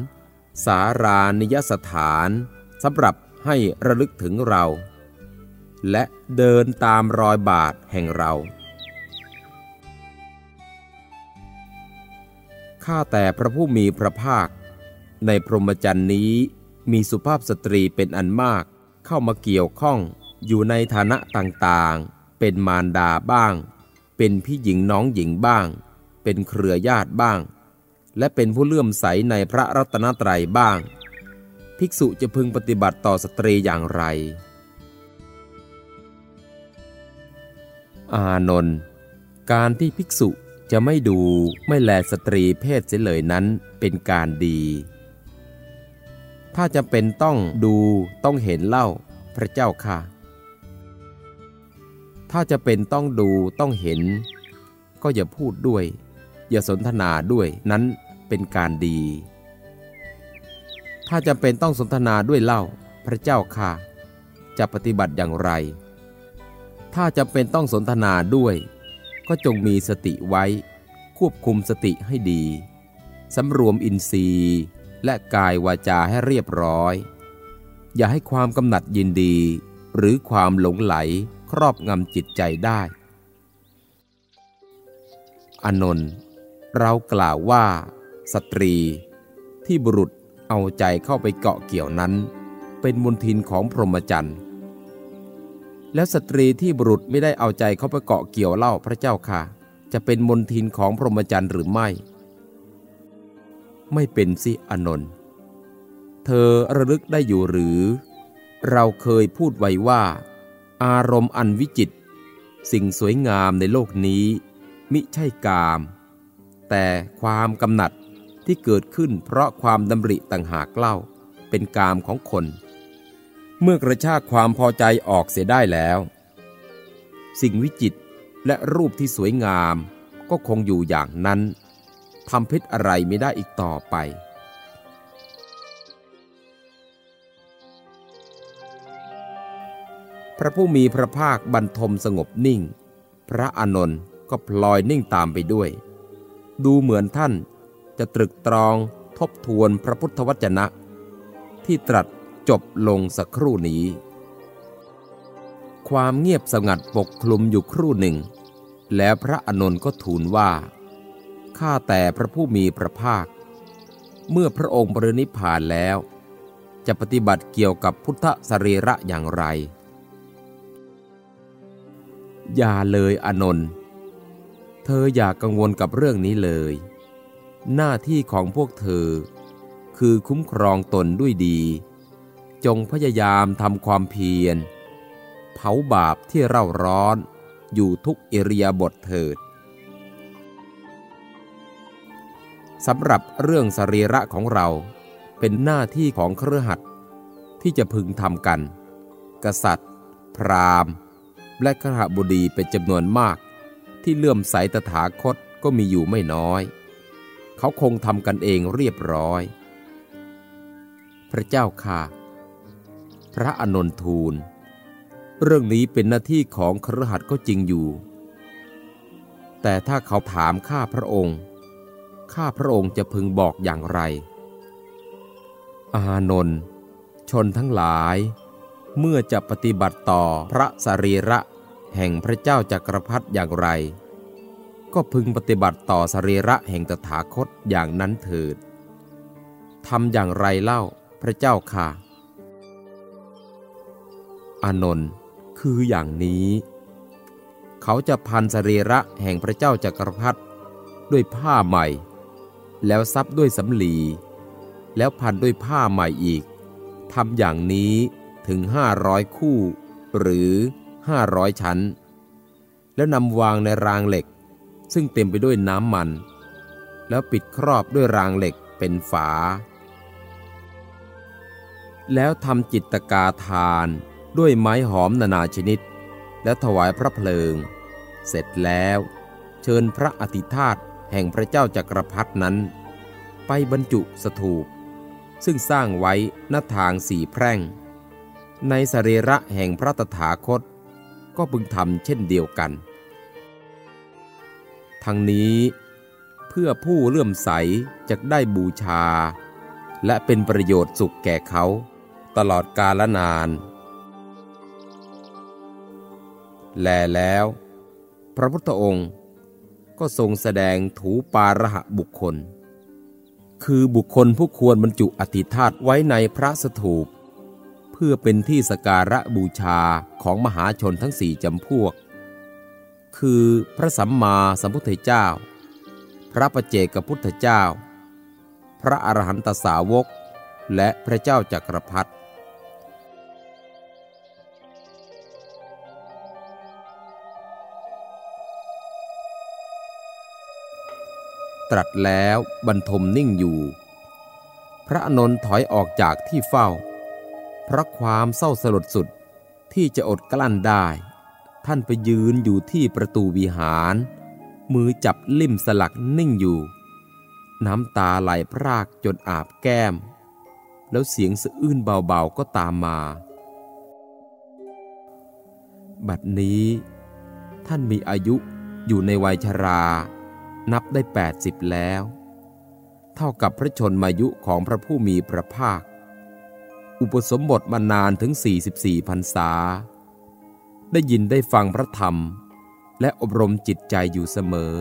สารานิยสถานสำหรับให้ระลึกถึงเรา และเดินตามรอยบาทแห่งเราข้าแต่พระผู้มีพระภาค ในพรหมจรรย์นี้มีสุภาพสตรีเป็นอันมากเข้ามาเกี่ยวข้องอยู่ในฐานะต่างๆ เป็นมารดาบ้าง เป็นพี่หญิงน้องหญิงบ้าง เป็นเครือญาติบ้าง และเป็นผู้เลื่อมใสในพระรัตนตรัยบ้าง ภิกษุจะพึงปฏิบัติต่อสตรีอย่างไร อานนท์การที่ภิกษุจะไม่ดูไม่แลสตรีเพศเสียเลยนั้นเป็นการดี ถ้าจะเป็นต้องดูต้องเห็นเล่าพระเจ้าค่ะ ถ้าจะเป็นต้องดูต้องเห็น ก็อย่าพูดด้วย อย่าสนทนาด้วยนั้นเป็นการดี ถ้าจะเป็นต้องสนทนาด้วยเล่าพระเจ้าค่ะ จะปฏิบัติอย่างไร ถ้าจะเป็นต้องสนทนาด้วย ก็จงมีสติไว้ ควบคุมสติให้ดีสำรวมอินทรีย์และกายวาจาให้เรียบร้อย อย่าให้ความกำหนัดยินดี หรือความหลงไหล ครอบงำจิตใจได้ อนนท์เรากล่าวว่า สตรี ที่บุรุษเอาใจเข้าไปเกาะเกี่ยวนั้น เป็นมนทินของพรหมจรรย์แล้วสตรีที่บุรุษไม่ได้เอาใจเข้าไปเกาะเกี่ยวเล่าพระเจ้าค่ะ จะเป็นมนทินของพรหมจรรย์หรือไม่ ไม่เป็นสิอนนท์เธอระลึกได้อยู่หรือ เราเคยพูดไว้ว่า อารมณ์อันวิจิต สิ่งสวยงามในโลกนี้ มิใช่กาม แต่ความกำหนัดที่เกิดขึ้นเพราะความดำริต่างหากเล่า เป็นกามของคน เมื่อกระชากความพอใจออกเสียได้แล้ว สิ่งวิจิตและรูปที่สวยงามก็คงอยู่อย่างนั้นทำพิษอะไรไม่ได้อีกต่อไป พระผู้มีพระภาคบรรทมสงบนิ่ง พระอานนท์ก็พลอยนิ่งตามไปด้วย ดูเหมือนท่านจะตรึกตรองทบทวนพระพุทธวจนะ ที่ตรัสจบลงสักครู่นี้ ความเงียบสงัดปกคลุมอยู่ครู่หนึ่ง แล้วพระอนนท์ก็ทูลว่า ข้าแต่พระผู้มีพระภาค เมื่อพระองค์ปรินิพพานแล้ว จะปฏิบัติเกี่ยวกับพุทธสรีระอย่างไร อย่าเลยอนนท์เธออย่ากังวลกับเรื่องนี้เลย หน้าที่ของพวกเธอ คือคุ้มครองตนด้วยดี จงพยายามทำความเพียร เผาบาปที่เร่าร้อน อยู่ทุกอิริยาบถเถิดสำหรับเรื่องสรีระของเราเป็นหน้าที่ของเครือขัดที่จะพึงทำกัน กษัตริย์ พราหมณ์ และขหบดีเป็นจำนวนมาก ที่เลื่อมใสตถาคตก็มีอยู่ไม่น้อย เขาคงทำกันเองเรียบร้อย พระเจ้าค่ะ พระอนนทูล เรื่องนี้เป็นหน้าที่ของครหัสก็จริงอยู่ แต่ถ้าเขาถามข้าพระองค์ ข้าพระองค์จะพึงบอกอย่างไร อานนท์ชนทั้งหลาย เมื่อจะปฏิบัติต่อพระสรีระ แห่งพระเจ้าจักรพรรดิอย่างไร ก็พึงปฏิบัติต่อสรีระแห่งตถาคตอย่างนั้นเถิดทำอย่างไรเล่าพระเจ้าค่ะ อานนท์คืออย่างนี้ เขาจะพันสรีระแห่งพระเจ้าจักรพรรดิด้วยผ้าใหม่ แล้วซับด้วยสำลี แล้วพันด้วยผ้าใหม่อีกทำอย่างนี้ ถึงห้าร้อยคู่ หรือห้าร้อยชั้น แล้วนำวางในรางเหล็ก ซึ่งเต็มไปด้วยน้ำมัน แล้วปิดครอบด้วยรางเหล็กเป็นฝา แล้วทำจิตกาทานด้วยไม้หอมนานาชนิด แล้วถวายพระเพลิง เสร็จแล้ว เชิญพระอธิธาตแห่งพระเจ้าจักรพรรดนั้น ไปบรรจุสถูป ซึ่งสร้างไว้หน้าทางสี่แพร่ง ในสรีระแห่งพระตถาคต ก็พึงทำเช่นเดียวกัน ทั้งนี้เพื่อผู้เลื่อมใสจะได้บูชา และเป็นประโยชน์สุขแก่เขา ตลอดกาลนาน แลแล้ว พระพุทธองค์ก็ทรงแสดงถูปาระหะบุคคล คือบุคคลผู้ควรบรรจุอธิธาตไว้ในพระสถูป เพื่อเป็นที่สการะบูชาของมหาชนทั้งสี่จำพวก คือพระสัมมาสัมพุทธเจ้า พระประเจกพุทธเจ้า พระอรหันตสาวก และพระเจ้าจักรพรรดิตรัสแล้วบรรทมนิ่งอยู่ พระอนนท์ถอยออกจากที่เฝ้า เพราะความเศร้าสลดสุดที่จะอดกลั้นได้ ท่านไปยืนอยู่ที่ประตูวิหาร มือจับลิ่มสลักนิ่งอยู่ น้ำตาไหลพรากจนอาบแก้ม แล้วเสียงสะอื้นเบาๆก็ตามมา บัดนี้ ท่านมีอายุอยู่ในวัยชรา นับได้ 80 แล้ว เท่ากับพระชนมายุของพระผู้มีพระภาค อุปสมบทมานานถึง 44พรรษา ได้ยินได้ฟังพระธรรม และอบรมจิตใจอยู่เสมอ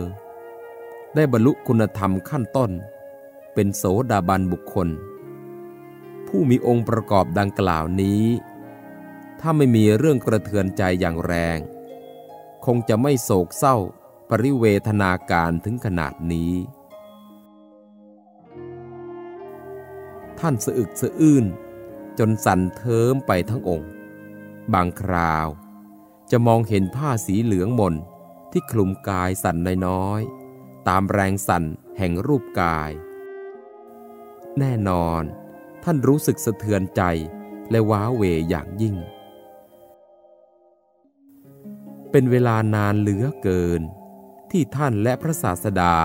ได้บรรลุคุณธรรมขั้นต้น เป็นโสดาบันบุคคล ผู้มีองค์ประกอบดังกล่าวนี้ ถ้าไม่มีเรื่องกระเทือนใจอย่างแรง คงจะไม่โศกเศร้าปริเวทนาการถึงขนาดนี้ ท่านสะอึกสะอื้น จนสั่นเทิมไปทั้งองค์ บางคราว จะมองเห็นผ้าสีเหลืองมนที่คลุมกายสั่นน้อยๆตามแรงสั่นแห่งรูปกาย แน่นอน ท่านรู้สึกสะเทือนใจและว้าเวอย่างยิ่ง เป็นเวลานานเหลือเกิน ที่ท่านและพระศาสดา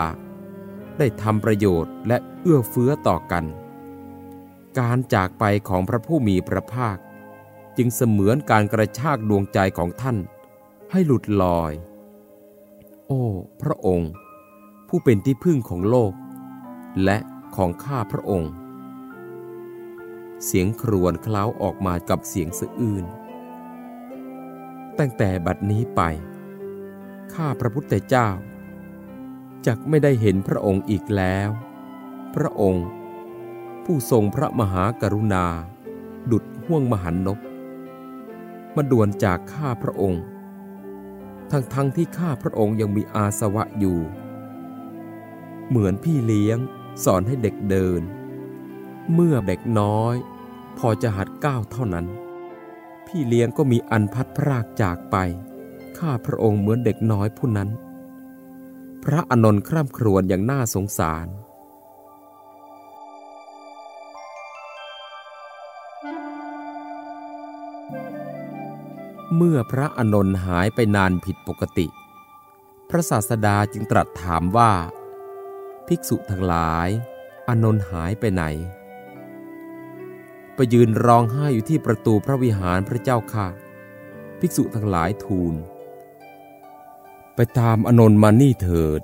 ได้ทำประโยชน์และเอื้อเฟื้อต่อกัน การจากไปของพระผู้มีพระภาค จึงเสมือนการกระชากดวงใจของท่าน ให้หลุดลอย โอ้ พระองค์ ผู้เป็นที่พึ่งของโลก และของข้าพระองค์ เสียงครวญคล้าออกมากับเสียงสะอื้นตั้งแต่บัดนี้ไป ข้าพระพุทธเจ้าจักไม่ได้เห็นพระองค์อีกแล้ว พระองค์ ผู้ทรงพระมหากรุณา ดุดห่วงมหันนบมาด่วนจากข้าพระองค์ ทั้งทั้งที่ข้าพระองค์ยังมีอาสวะอยู่ เหมือนพี่เลี้ยงสอนให้เด็กเดิน เมื่อเด็กน้อย พอจะหัดก้าวเท่านั้น พี่เลี้ยงก็มีอันพัดพรากจากไป ข้าพระองค์เหมือนเด็กน้อยผู้นั้น พระอนนท์คร่ำครวญอย่างน่าสงสาร เมื่อพระอนนท์หายไปนานผิดปกติ พระศาสดาจึงตรัสถามว่า ภิกษุทั้งหลาย อนนท์หายไปไหน ไปยืนร้องไห้อยู่ที่ประตูพระวิหารพระเจ้าค่ะ ภิกษุทั้งหลายทูล ไปตามอนนท์มานี่เถิด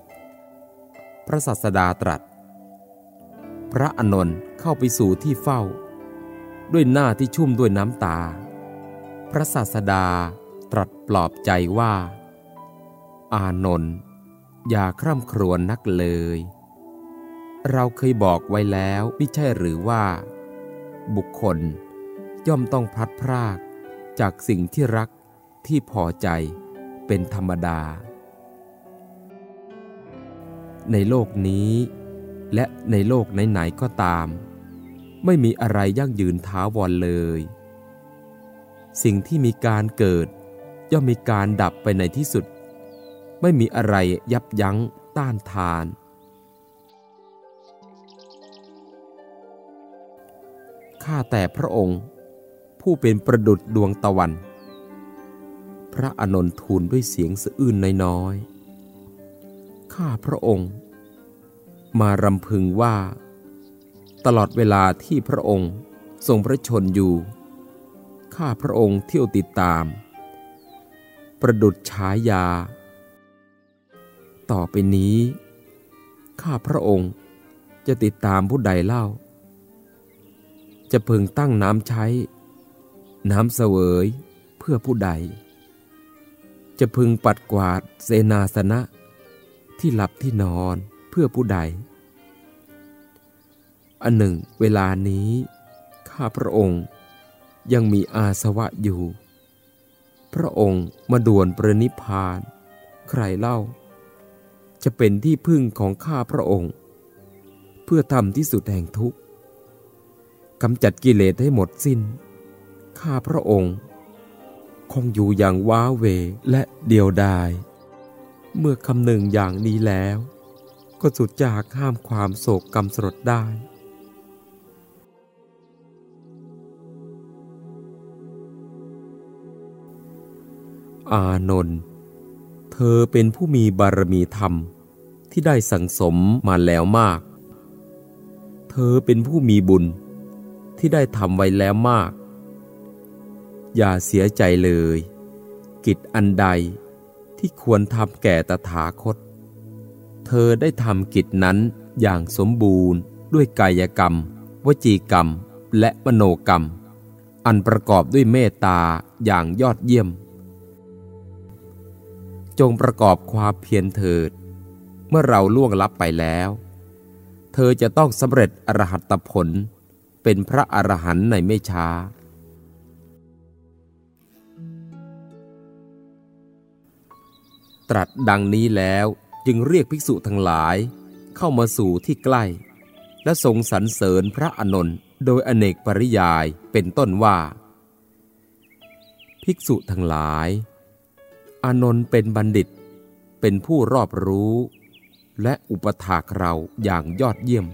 พระศาสดาตรัส พระอนนท์เข้าไปสู่ที่เฝ้า ด้วยหน้าที่ชุ่มด้วยน้ำตา พระศาสดาตรัสปลอบใจว่า อานนท์อย่าคร่ำครวญนักเลย เราเคยบอกไว้แล้วไม่ใช่หรือว่า บุคคลย่อมต้องพลัดพรากจากสิ่งที่รักที่พอใจเป็นธรรมดา ในโลกนี้ และในโลกไหนๆก็ตาม ไม่มีอะไรยั่งยืนท้าวรเลย สิ่งที่มีการเกิด ย่อมมีการดับไปในที่สุด ไม่มีอะไรยับยั้งต้านทาน ข้าแต่พระองค์ ผู้เป็นประดุจดวงตะวัน พระอนนทูลด้วยเสียงสะอื้นน้อยๆ ข้าพระองค์ มารำพึงว่า ตลอดเวลาที่พระองค์ทรงพระชนอยู่ ข้าพระองค์เที่ยวติดตาม ประดุจฉายา ต่อไปนี้ ข้าพระองค์จะติดตามผู้ใดเล่า จะพึงตั้งน้ำใช้ น้ำเสวยเพื่อผู้ใด จะพึงปัดกวาดเสนาสนะ ที่หลับที่นอนเพื่อผู้ใด อันหนึ่ง เวลานี้ ข้าพระองค์ ยังมีอาสวะอยู่ พระองค์มาด่วนประนิพาน ใครเล่า จะเป็นที่พึ่งของข้าพระองค์ เพื่อทำที่สุดแห่งทุกข์กำจัดกิเลสให้หมดสิ้น ข้าพระองค์ คงอยู่อย่างว้าเวและเดียวดาย เมื่อคำหนึ่งอย่างนี้แล้ว ก็สุดจากห้ามความโศกกรรมสลดได้ อานนท์เธอเป็นผู้มีบารมีธรรมที่ได้สั่งสมมาแล้วมาก เธอเป็นผู้มีบุญที่ได้ทำไว้แล้วมาก อย่าเสียใจเลย กิจอันใดที่ควรทำแก่ตถาคต เธอได้ทำกิจนั้นอย่างสมบูรณ์ด้วยกายกรรม วจีกรรม และมโนกรรม อันประกอบด้วยเมตตาอย่างยอดเยี่ยม จงประกอบความเพียรเถิด เมื่อเราล่วงลับไปแล้ว เธอจะต้องสำเร็จอรหัตผล เป็นพระอรหันต์ในไม่ช้า ตรัสดังนี้แล้วจึงเรียกภิกษุทั้งหลายเข้ามาสู่ที่ใกล้ และทรงสรรเสริญพระอนนท์โดยอเนกปริยายเป็นต้นว่า ภิกษุทั้งหลาย อานนท์เป็นบัณฑิต เป็นผู้รอบรู้ และอุปถากเราอย่างยอดเยี่ยม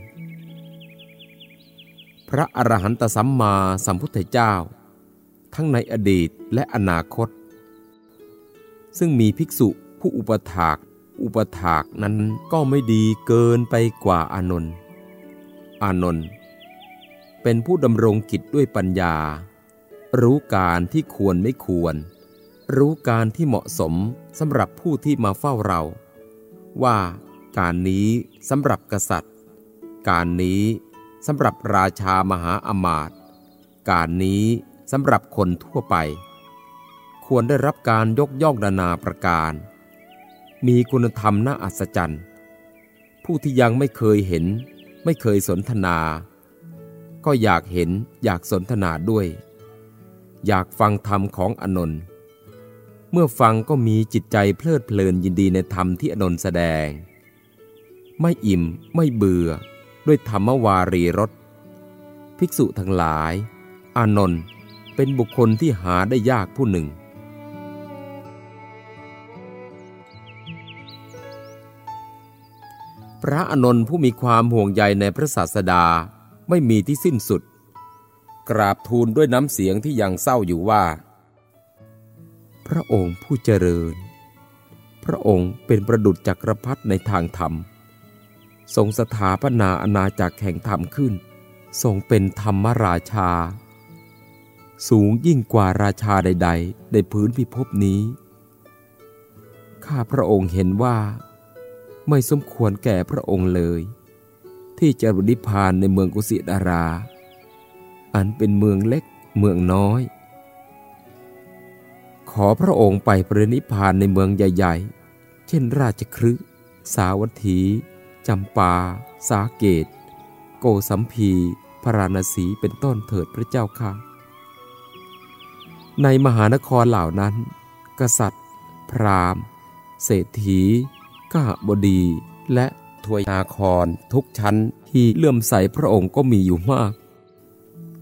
พระอรหันตสัมมาสัมพุทธเจ้า ทั้งในอดีตและอนาคต ซึ่งมีภิกษุผู้อุปถากอุปถากนั้นก็ไม่ดีเกินไปกว่าอานนท์อานนท์เป็นผู้ดำรงกิจด้วยปัญญา รู้การที่ควรไม่ควร รู้การที่เหมาะสมสำหรับผู้ที่มาเฝ้าเรา ว่าการนี้สำหรับกษัตริย์ การนี้สำหรับราชามหาอมาตย์การนี้สำหรับคนทั่วไป ควรได้รับการยกย่องนานาประการ มีคุณธรรมน่าอัศจรรย์ ผู้ที่ยังไม่เคยเห็น ไม่เคยสนทนา ก็อยากเห็นอยากสนทนาด้วย อยากฟังธรรมของอนนท์ เมื่อฟังก็มีจิตใจเพลิดเพลินยินดีในธรรมที่อนนท์แสดง ไม่อิ่มไม่เบื่อ ด้วยธรรมวารีรสภิกษุทั้งหลาย อานนท์เป็นบุคคลที่หาได้ยากผู้หนึ่ง พระอานนท์ผู้มีความห่วงใยในพระศาสดาไม่มีที่สิ้นสุด กราบทูลด้วยน้ำเสียงที่ยังเศร้าอยู่ว่า พระองค์ผู้เจริญ พระองค์เป็นประดุจจักรพรรดิในทางธรรม ทรงสถาปนาอาณาจักรแห่งธรรมขึ้น ทรงเป็นธรรมราชา สูงยิ่งกว่าราชาใด ๆ ในพื้นพิภพนี้ ข้าพระองค์เห็นว่า ไม่สมควรแก่พระองค์เลย ที่จะรุนิพานในเมืองกุสิดารา อันเป็นเมืองเล็กเมืองน้อย ขอพระองค์ไปประนิพานในเมืองใหญ่ ๆ เช่นราชครึสาวัตถีจำปา สาเกต โกสัมพีพราณสีเป็นต้นเถิดพระเจ้าค่ะ ในมหานครเหล่านั้น กษัตริย์ พราหมณ์ เศรษฐีกหบดี และทวยนาครทุกชั้นที่เลื่อมใสพระองค์ก็มีอยู่มาก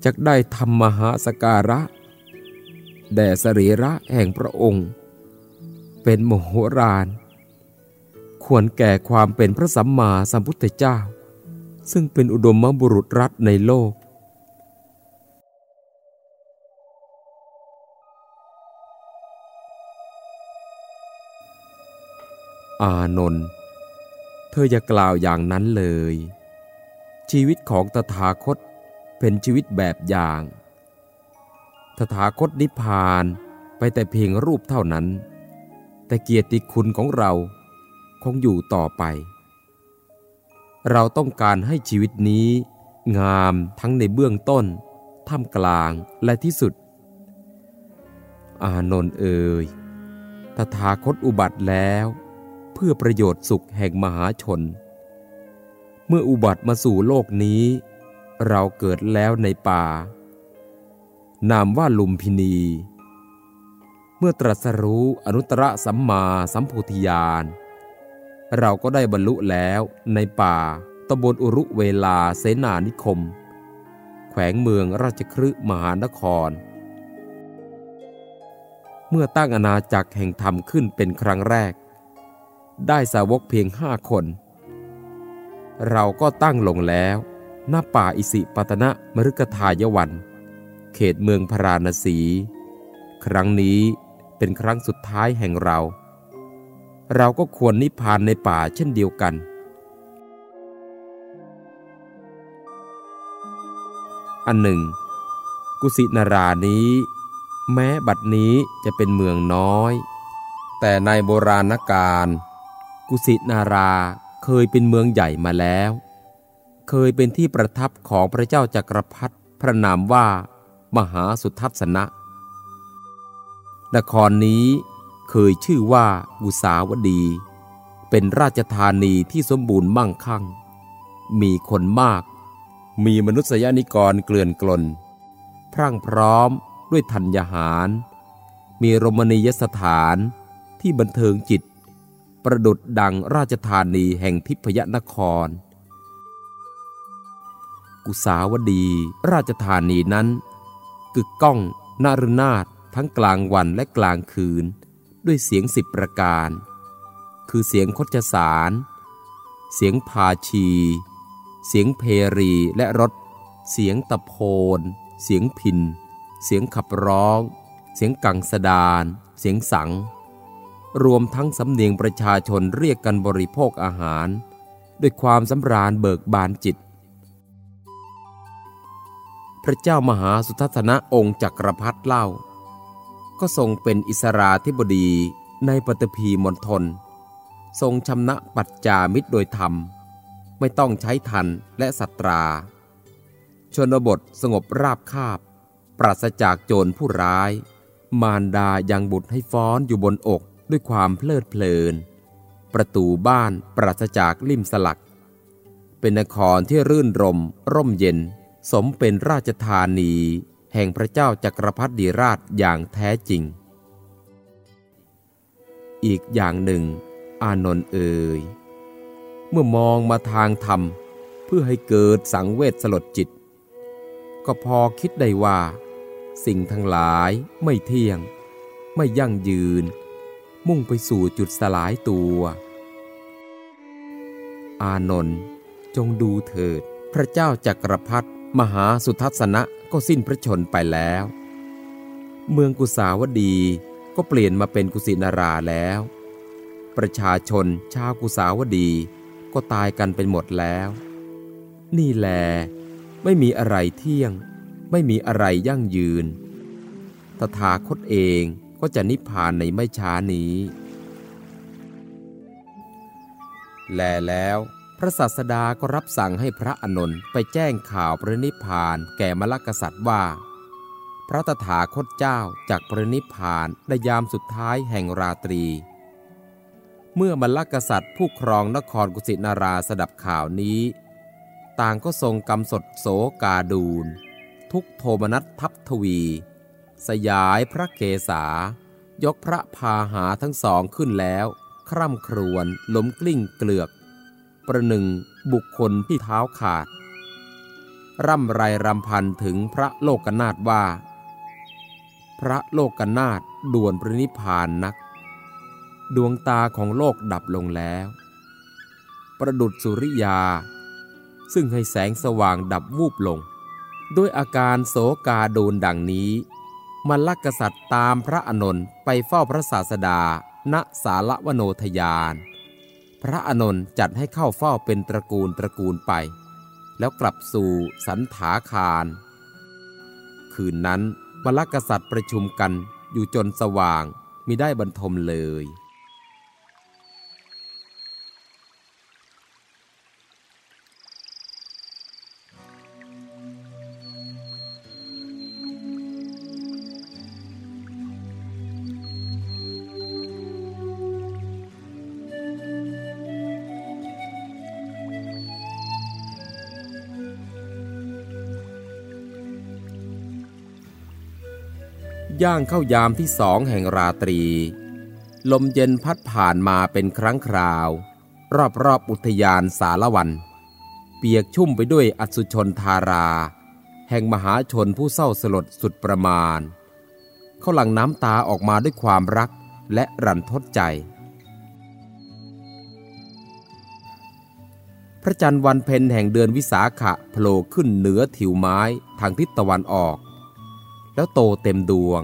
จะได้ทำมหาสการะ แด่สรีระแห่งพระองค์ เป็นโมโหรานควรแก่ความเป็นพระสัมมาสัมพุทธเจ้า ซึ่งเป็นอุดมบุรุษรัฐในโลก อานนท์เธออย่ากล่าวอย่างนั้นเลย ชีวิตของตถาคตเป็นชีวิตแบบอย่าง ตถาคตนิพพานไปแต่เพียงรูปเท่านั้น แต่เกียรติคุณของเราคงอยู่ต่อไป เราต้องการให้ชีวิตนี้ งามทั้งในเบื้องต้น ท่ามกลางและที่สุด อานนท์เอ่ยตถาคตอุบัติแล้ว เพื่อประโยชน์สุขแห่งมหาชน เมื่ออุบัติมาสู่โลกนี้ เราเกิดแล้วในป่า นามว่าลุมพินี เมื่อตรัสรู้อนุตตรสัมมาสัมโพธิญาณ เราก็ได้บรรลุแล้วในป่าตบลอุรุเวลาเสนานิคม แขวงเมืองราชครึมหานคร เมื่อตั้งอาณาจักรแห่งธรรมขึ้นเป็นครั้งแรก ได้สาวกเพียงห้าคน เราก็ตั้งลงแล้วหน้าป่าอิสิปตนะมฤกทายวัน ขตเมืองพราณสี ครั้งนี้เป็นครั้งสุดท้ายแห่งเรา เราก็ควรนิพพานในป่าเช่นเดียวกัน อันหนึ่ง กุสินารานี้ แม้บัดนี้จะเป็นเมืองน้อย แต่ในโบราณกาลกุสินาราเคยเป็นเมืองใหญ่มาแล้ว เคยเป็นที่ประทับของพระเจ้าจักรพรรดิพระนามว่า มหาสุทัศนะ นครนี้เคยชื่อว่าอุสาวดี เป็นราชธานีที่สมบูรณ์มั่งคั่ง มีคนมาก มีมนุษยนิกรเกลื่อนกลน พรั่งพร้อมด้วยธัญหาร มีรมนียสถานที่บันเทิงจิต ประดุดดังราชธานีแห่งทิพยนคร กุสาวดีราชธานีนั้น กึกก้องนารุนาถทั้งกลางวันและกลางคืน ด้วยเสียงสิบประการ คือเสียงคชสาร เสียงพาชี เสียงเพรีและรถ เสียงตะโพน เสียงพิน เสียงขับร้อง เสียงกังสดาน เสียงสัง รวมทั้งสำเนียงประชาชนเรียกกันบริโภคอาหาร ด้วยความสำราญเบิกบานจิต ระเจ้ามหาสุทัศนะองค์จักรพรรดิเล่า ก็ทรงเป็นอิสราธิบดีในปฐพีมณฑลทรงชำนะปัจจามิตรโดยธรรม ไม่ต้องใช้ทันและสัตรา ชนบทสงบราบคาบ ปราศจากโจรผู้ร้าย มารดายังบุตรให้ฟ้อนอยู่บนอกด้วยความเพลิดเพลิน ประตูบ้านปราศจากลิ่มสลัก เป็นนครที่รื่นรม ร่มเย็น สมเป็นราชธานี แห่งพระเจ้าจักรพรรดิราชอย่างแท้จริง อีกอย่างหนึ่ง อานนท์เอ่ย เมื่อมองมาทางธรรม เพื่อให้เกิดสังเวชสลดจิต ก็พอคิดได้ว่า สิ่งทั้งหลายไม่เที่ยง ไม่ยั่งยืน มุ่งไปสู่จุดสลายตัว อานนท์จงดูเถิดพระเจ้าจักรพรรดิ มหาสุทัศนะก็สิ้นพระชนไปแล้ว เมืองกุสาวดีก็เปลี่ยนมาเป็นกุสินาราแล้ว ประชาชนชาวกุสาวดีก็ตายกันเป็นหมดแล้ว นี่แล ไม่มีอะไรเที่ยง ไม่มีอะไรยั่งยืน ตถาคตเองก็จะนิพพานในไม่ช้านี้ แลแล้ว พระศาสดาก็รับสั่งให้พระอนนท์ไปแจ้งข่าวพระนิพพานแก่มลกษัตริย์ว่า พระตถาคตเจ้าจากพระนิพพานในยามสุดท้ายแห่งราตรี เมื่อมลกษัตริย์ผู้ครองนครกุสินาราสดับข่าวนี้ ต่างก็ทรงกำสดโสกาดูลทุกโทมนัสทัพทวี สยายพระเกศายกพระพาหาทั้งสองขึ้นแล้ว คร่ำครวญล้มกลิ้งเกลือก ประหนึ่งบุคคลที่เท้าขาด ร่ำไรรำพันถึงพระโลกนาถว่า พระโลกนาถด่วนปรินิพานนัก ดวงตาของโลกดับลงแล้ว ประดุดสุริยา ซึ่งให้แสงสว่างดับวูบลง ด้วยอาการโศกาโดนดังนี้มลกษัตริย์ตามพระอนนท์ไปเฝ้าพระศาสดาณสาลวโนทยาน พระอนนท์จัดให้เข้าเฝ้าเป็นตระกูลตระกูลไป แล้วกลับสู่สันถาคาร คืนนั้นมลกษัตริย์ประชุมกันอยู่จนสว่างมิได้บรรทมเลย ย่างเข้ายามที่สองแห่งราตรี ลมเย็นพัดผ่านมาเป็นครั้งคราว รอบๆอบอุทยานสารวัน เปียกชุ่มไปด้วยอสุชนธารา แห่งมหาชนผู้เศร้าสลดสุดประมาณ เขาหลั่งน้ำตาออกมาด้วยความรักและรันทดใจ พระจันทร์วันเพ็ญแห่งเดือนวิสาขะโผล่ขึ้นเหนือถิวไม้ทางทิศตะวันออก แล้วโตเต็มดวง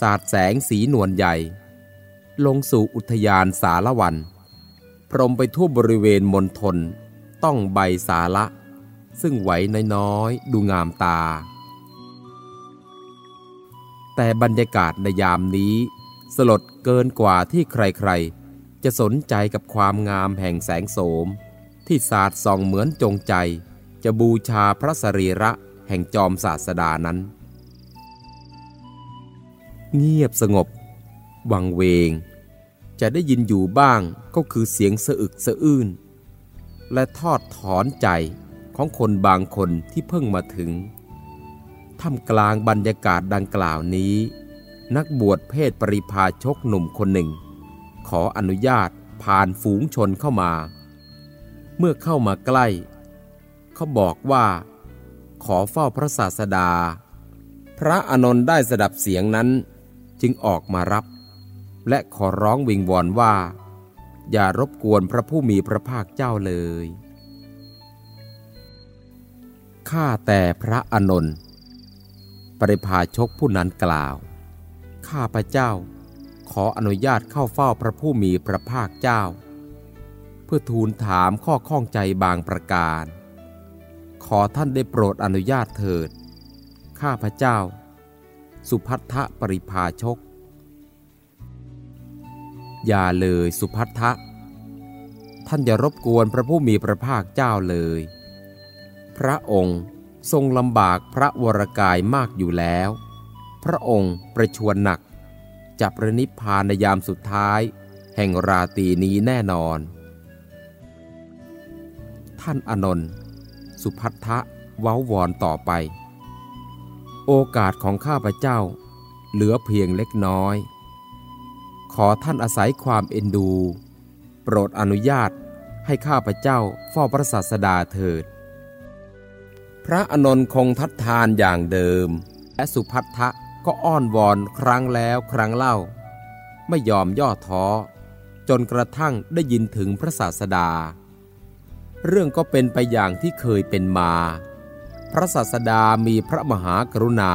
สาดแสงสีนวลใหญ่ ลงสู่อุทยานสารวัน พรมไปทั่วบริเวณมณฑลต้องใบสาละซึ่งไหวน้อยๆ ดูงามตา แต่บรรยากาศในยามนี้ สลดเกินกว่าที่ใครๆ จะสนใจกับความงามแห่งแสงโสม ที่สาดส่องเหมือนจงใจ จะบูชาพระสรีระแห่งจอมศาสดานั้น เงียบสงบ วังเวง จะได้ยินอยู่บ้างก็คือเสียงสะอึกสะอื้น และทอดถอนใจของคนบางคนที่เพิ่งมาถึงท่ามกลางบรรยากาศดังกล่าวนี้ นักบวชเพศปริพาชกหนุ่มคนหนึ่ง ขออนุญาตผ่านฝูงชนเข้ามา เมื่อเข้ามาใกล้ เขาบอกว่า ขอเฝ้าพระศาสดา พระอนนท์ได้สดับเสียงนั้น จึงออกมารับ และขอร้องวิงวอนว่า อย่ารบกวนพระผู้มีพระภาคเจ้าเลยข้าแต่พระอานนท์ปริพาชกผู้นั้นกล่าว ข้าพระเจ้าขออนุญาตเข้าเฝ้าพระผู้มีพระภาคเจ้า เพื่อทูลถามข้อข้องใจบางประการ ขอท่านได้โปรดอนุญาตเถิด ข้าพระเจ้า สุพัทธปริพาชก อย่าเลยสุพัทธะ ท่านอย่ารบกวนพระผู้มีพระภาคเจ้าเลย พระองค์ทรงลำบากพระวรกายมากอยู่แล้ว พระองค์ประชวรหนักจะประนิพพานในยามสุดท้าย แห่งราตรีนี้แน่นอน ท่านอนนท์สุพัทธะเว้าวอนต่อไป โอกาสของข้าพเจ้า เหลือเพียงเล็กน้อย ขอท่านอาศัยความเอ็นดู โปรดอนุญาตให้ข้าพเจ้าเฝ้าพระศาสดาเถิด พระอนนท์คงทัดทานอย่างเดิม และสุพัทธะก็อ้อนวอนครั้งแล้วครั้งเล่า ไม่ยอมย่อท้อ จนกระทั่งได้ยินถึงพระศาสดา เรื่องก็เป็นไปอย่างที่เคยเป็นมา พระศาสดามีพระมหากรุณา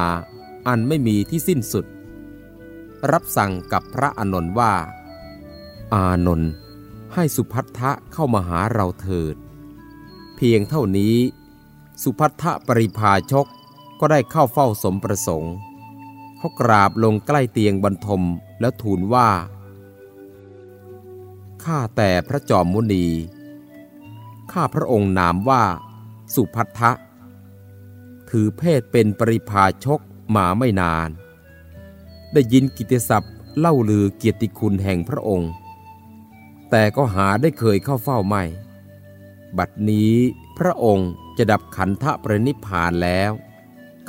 อันไม่มีที่สิ้นสุด รับสั่งกับพระอานนท์ว่า อานนท์ให้สุพัทธะเข้ามาหาเราเถิด เพียงเท่านี้ สุพัทธะปริพาชกก็ได้เข้าเฝ้าสมประสงค์เขากราบลงใกล้เตียงบรรทมแล้วทูลว่าข้าแต่พระจอมมุนี ข้าพระองค์นามว่า สุพัทธะ ถือเพศเป็นปริพาชกมาไม่นาน ได้ยินกิติศัพท์เล่าลือเกียรติคุณแห่งพระองค์ แต่ก็หาได้เคยเข้าเฝ้าไม่ บัดนี้พระองค์จะดับขันธปรินิพพานแล้ว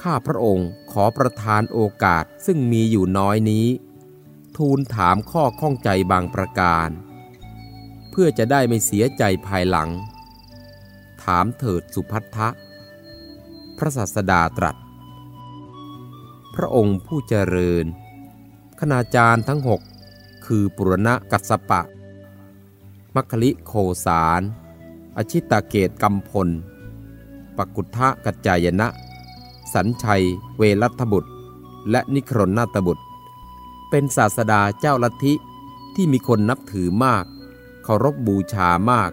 ข้าพระองค์ขอประทานโอกาสซึ่งมีอยู่น้อยนี้ ทูลถามข้อข้องใจบางประการ เพื่อจะได้ไม่เสียใจภายหลัง ถามเถิดสุพัทธะ พระศาสดาตรัส พระองค์ผู้เจริญ คณาจารย์ทั้งหกคือปุรณะกัสสปะ มัคคิโคสารอชิตาเกตกำพล ปกุทธะกัจจายนะ สัญชัย เวรัตบุตร และนิครนนาตบุตร เป็นศาสดาเจ้าลัทธิที่มีคนนับถือมาก เคารพบบูชามาก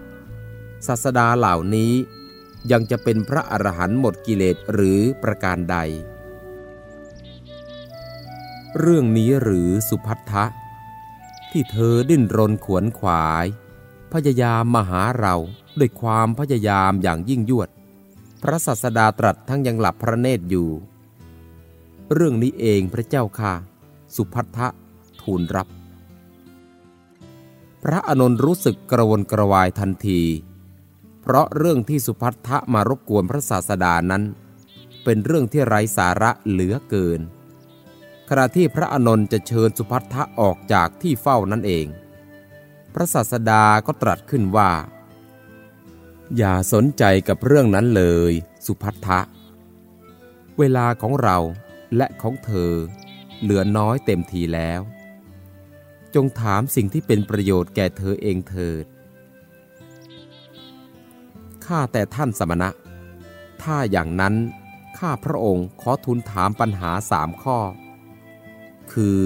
ศาสดาเหล่านี้ ยังจะเป็นพระอรหันต์หมดกิเลสหรือประการใด เรื่องนี้หรือสุพัทธะ ที่เธอดิ้นรนขวนขวาย พยายามมาหาเราด้วยความพยายามอย่างยิ่งยวด พระสัสดาตรัสทั้งยังหลับพระเนตรอยู่ เรื่องนี้เองพระเจ้าค่ะ สุพัทธะทูลรับ พระอนนท์รู้สึกกระวนกระวายทันที เพราะเรื่องที่สุพัทธะมารบกวนพระศาสดานั้น เป็นเรื่องที่ไร้สาระเหลือเกิน ขณะที่พระอนนท์จะเชิญสุพัทธะออกจากที่เฝ้านั่นเอง พระศาสดาก็ตรัสขึ้นว่า อย่าสนใจกับเรื่องนั้นเลย สุพัทธะ เวลาของเราและของเธอ เหลือน้อยเต็มทีแล้ว จงถามสิ่งที่เป็นประโยชน์แก่เธอเองเถิด ข้าแต่ท่านสมณะ ถ้าอย่างนั้นข้าพระองค์ขอทูลถามปัญหาสามข้อ คือ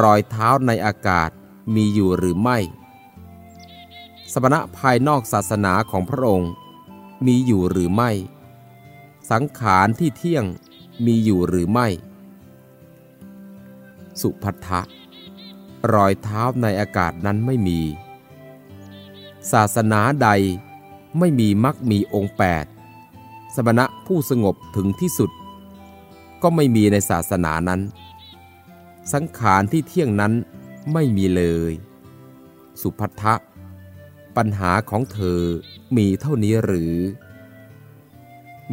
รอยเท้าในอากาศมีอยู่หรือไม่ สมณะภายนอกศาสนาของพระองค์ มีอยู่หรือไม่ สังขารที่เที่ยงมีอยู่หรือไม่ สุพัทธะรอยเท้าในอากาศนั้นไม่มี ศาสนาใด ไม่มีมักมีองค์แปดสมณะผู้สงบถึงที่สุด ก็ไม่มีในศาสนานั้น สังขารที่เที่ยงนั้นไม่มีเลย สุพัทธะ ปัญหาของเธอมีเท่านี้หรือ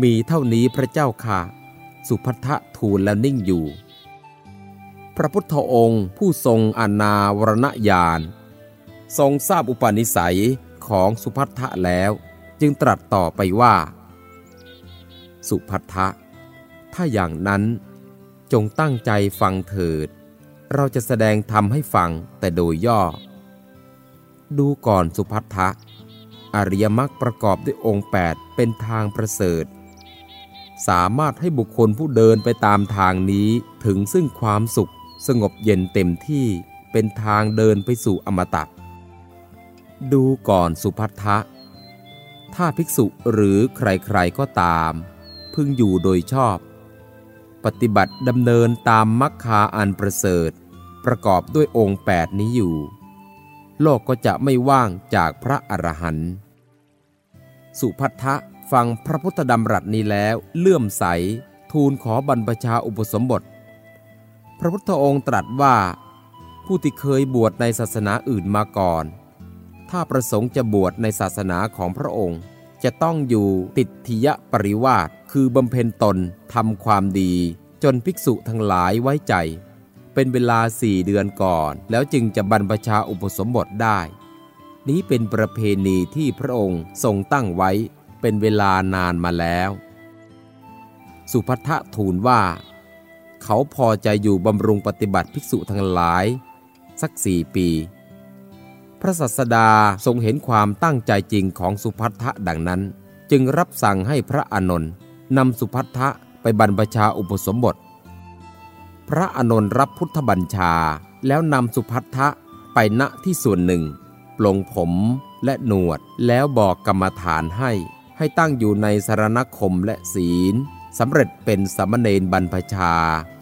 มีเท่านี้พระเจ้าค่ะ สุพัทธะทูลแล้วนิ่งอยู่ พระพุทธองค์ผู้ทรงอนาวรณญาณทรงทราบอุปนิสัยของสุพัทธะแล้ว จึงตรัสต่อไปว่า สุพัทธะ ถ้าอย่างนั้นจงตั้งใจฟังเถิด เราจะแสดงธรรมให้ฟังแต่โดยย่อ ดูก่อนสุพัทธะ อริยมรรคประกอบด้วยองค์ 8 เป็นทางประเสริฐ สามารถให้บุคคลผู้เดินไปตามทางนี้ถึงซึ่งความสุขสงบเย็นเต็มที่เป็นทางเดินไปสู่อมตะ ดูก่อนสุพัทธะ ถ้าภิกษุหรือใครๆก็ตาม พึงอยู่โดยชอบ ปฏิบัติดำเนินตามมรรคาอันประเสริฐ ประกอบด้วยองค์แปดนี้อยู่ โลกก็จะไม่ว่างจากพระอรหันต์สุพัทธะฟังพระพุทธดำรัสนี้แล้วเลื่อมใสทูลขอบรรพชาอุปสมบท พระพุทธองค์ตรัสว่า ผู้ที่เคยบวชในศาสนาอื่นมาก่อน ถ้าประสงค์จะบวชในศาสนาของพระองค์ จะต้องอยู่ติดทิยปริวาสคือบำเพ็ญตนทำความดี จนภิกษุทั้งหลายไว้ใจ เป็นเวลาสี่เดือนก่อน แล้วจึงจะบรรพชาอุปสมบทได้ นี้เป็นประเพณีที่พระองค์ทรงตั้งไว้เป็นเวลานานมาแล้ว สุพัทธะทูลว่า เขาพอใจอยู่บำรุงปฏิบัติภิกษุทั้งหลาย สักสี่ปี พระสัสดาทรงเห็นความตั้งใจจริงของสุพัทธะดังนั้น จึงรับสั่งให้พระอานนท์นำสุพัทธะไปบรรพชาอุปสมบท พระอานนท์รับพุทธบัญชาแล้วนำสุพัทธะไปณที่ส่วนหนึ่งปปลงผมและหนวดแล้วบอกกรรมฐานให้ ให้ตั้งอยู่ในสารณคมและศีลสำเร็จเป็นสมณเณรบรรพชา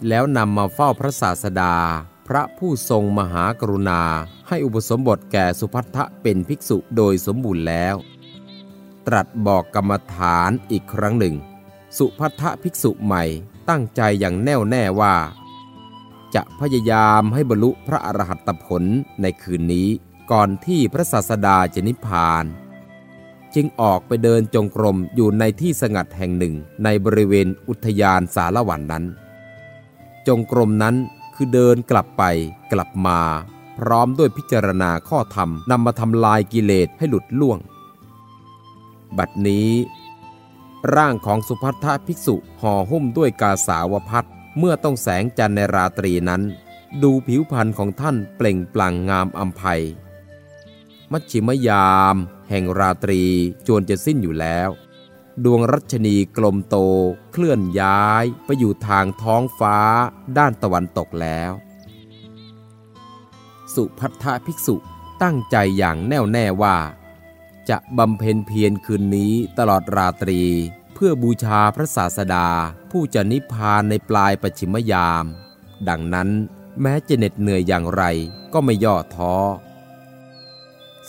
แล้วนำมาเฝ้าพระศาสดา พระผู้ทรงมหากรุณาให้อุปสมบทแก่สุพัทธะเป็นภิกษุโดยสมบูรณ์แล้ว ตรัสบอกกรรมฐานอีกครั้งหนึ่ง สุพัทธะภิกษุใหม่ตั้งใจอย่างแน่วแน่ว่า จะพยายามให้บรรลุพระอรหัตผลในคืนนี้ก่อนที่พระศาสดาจะนิพพาน จึงออกไปเดินจงกรมอยู่ในที่สงัดแห่งหนึ่งในบริเวณอุทยานสารวันนั้น จงกรมนั้น คือเดินกลับไปกลับมา พร้อมด้วยพิจารณาข้อธรรมนำมาทำลายกิเลสให้หลุดล่วง บัดนี้ ร่างของสุภัททภิกษุห่อหุ้มด้วยกาสาวพัดเมื่อต้องแสงจันในราตรีนั้น ดูผิวพรรณของท่านเปล่งปลั่งงามอัมภัย มัชชิมยาม แห่งราตรีจวนจะสิ้นอยู่แล้ว ดวงรัชนีกลมโตเคลื่อนย้ายไปอยู่ทางท้องฟ้าด้านตะวันตกแล้ว สุพัทธภิกษุตั้งใจอย่างแน่วแน่ว่า จะบำเพ็ญเพียรคืนนี้ตลอดราตรีเพื่อบูชาพระศาสดา ผู้จะนิพพานในปลายปัจฉิมยาม ดังนั้นแม้จะเหน็ดเหนื่อยอย่างไรก็ไม่ย่อท้อ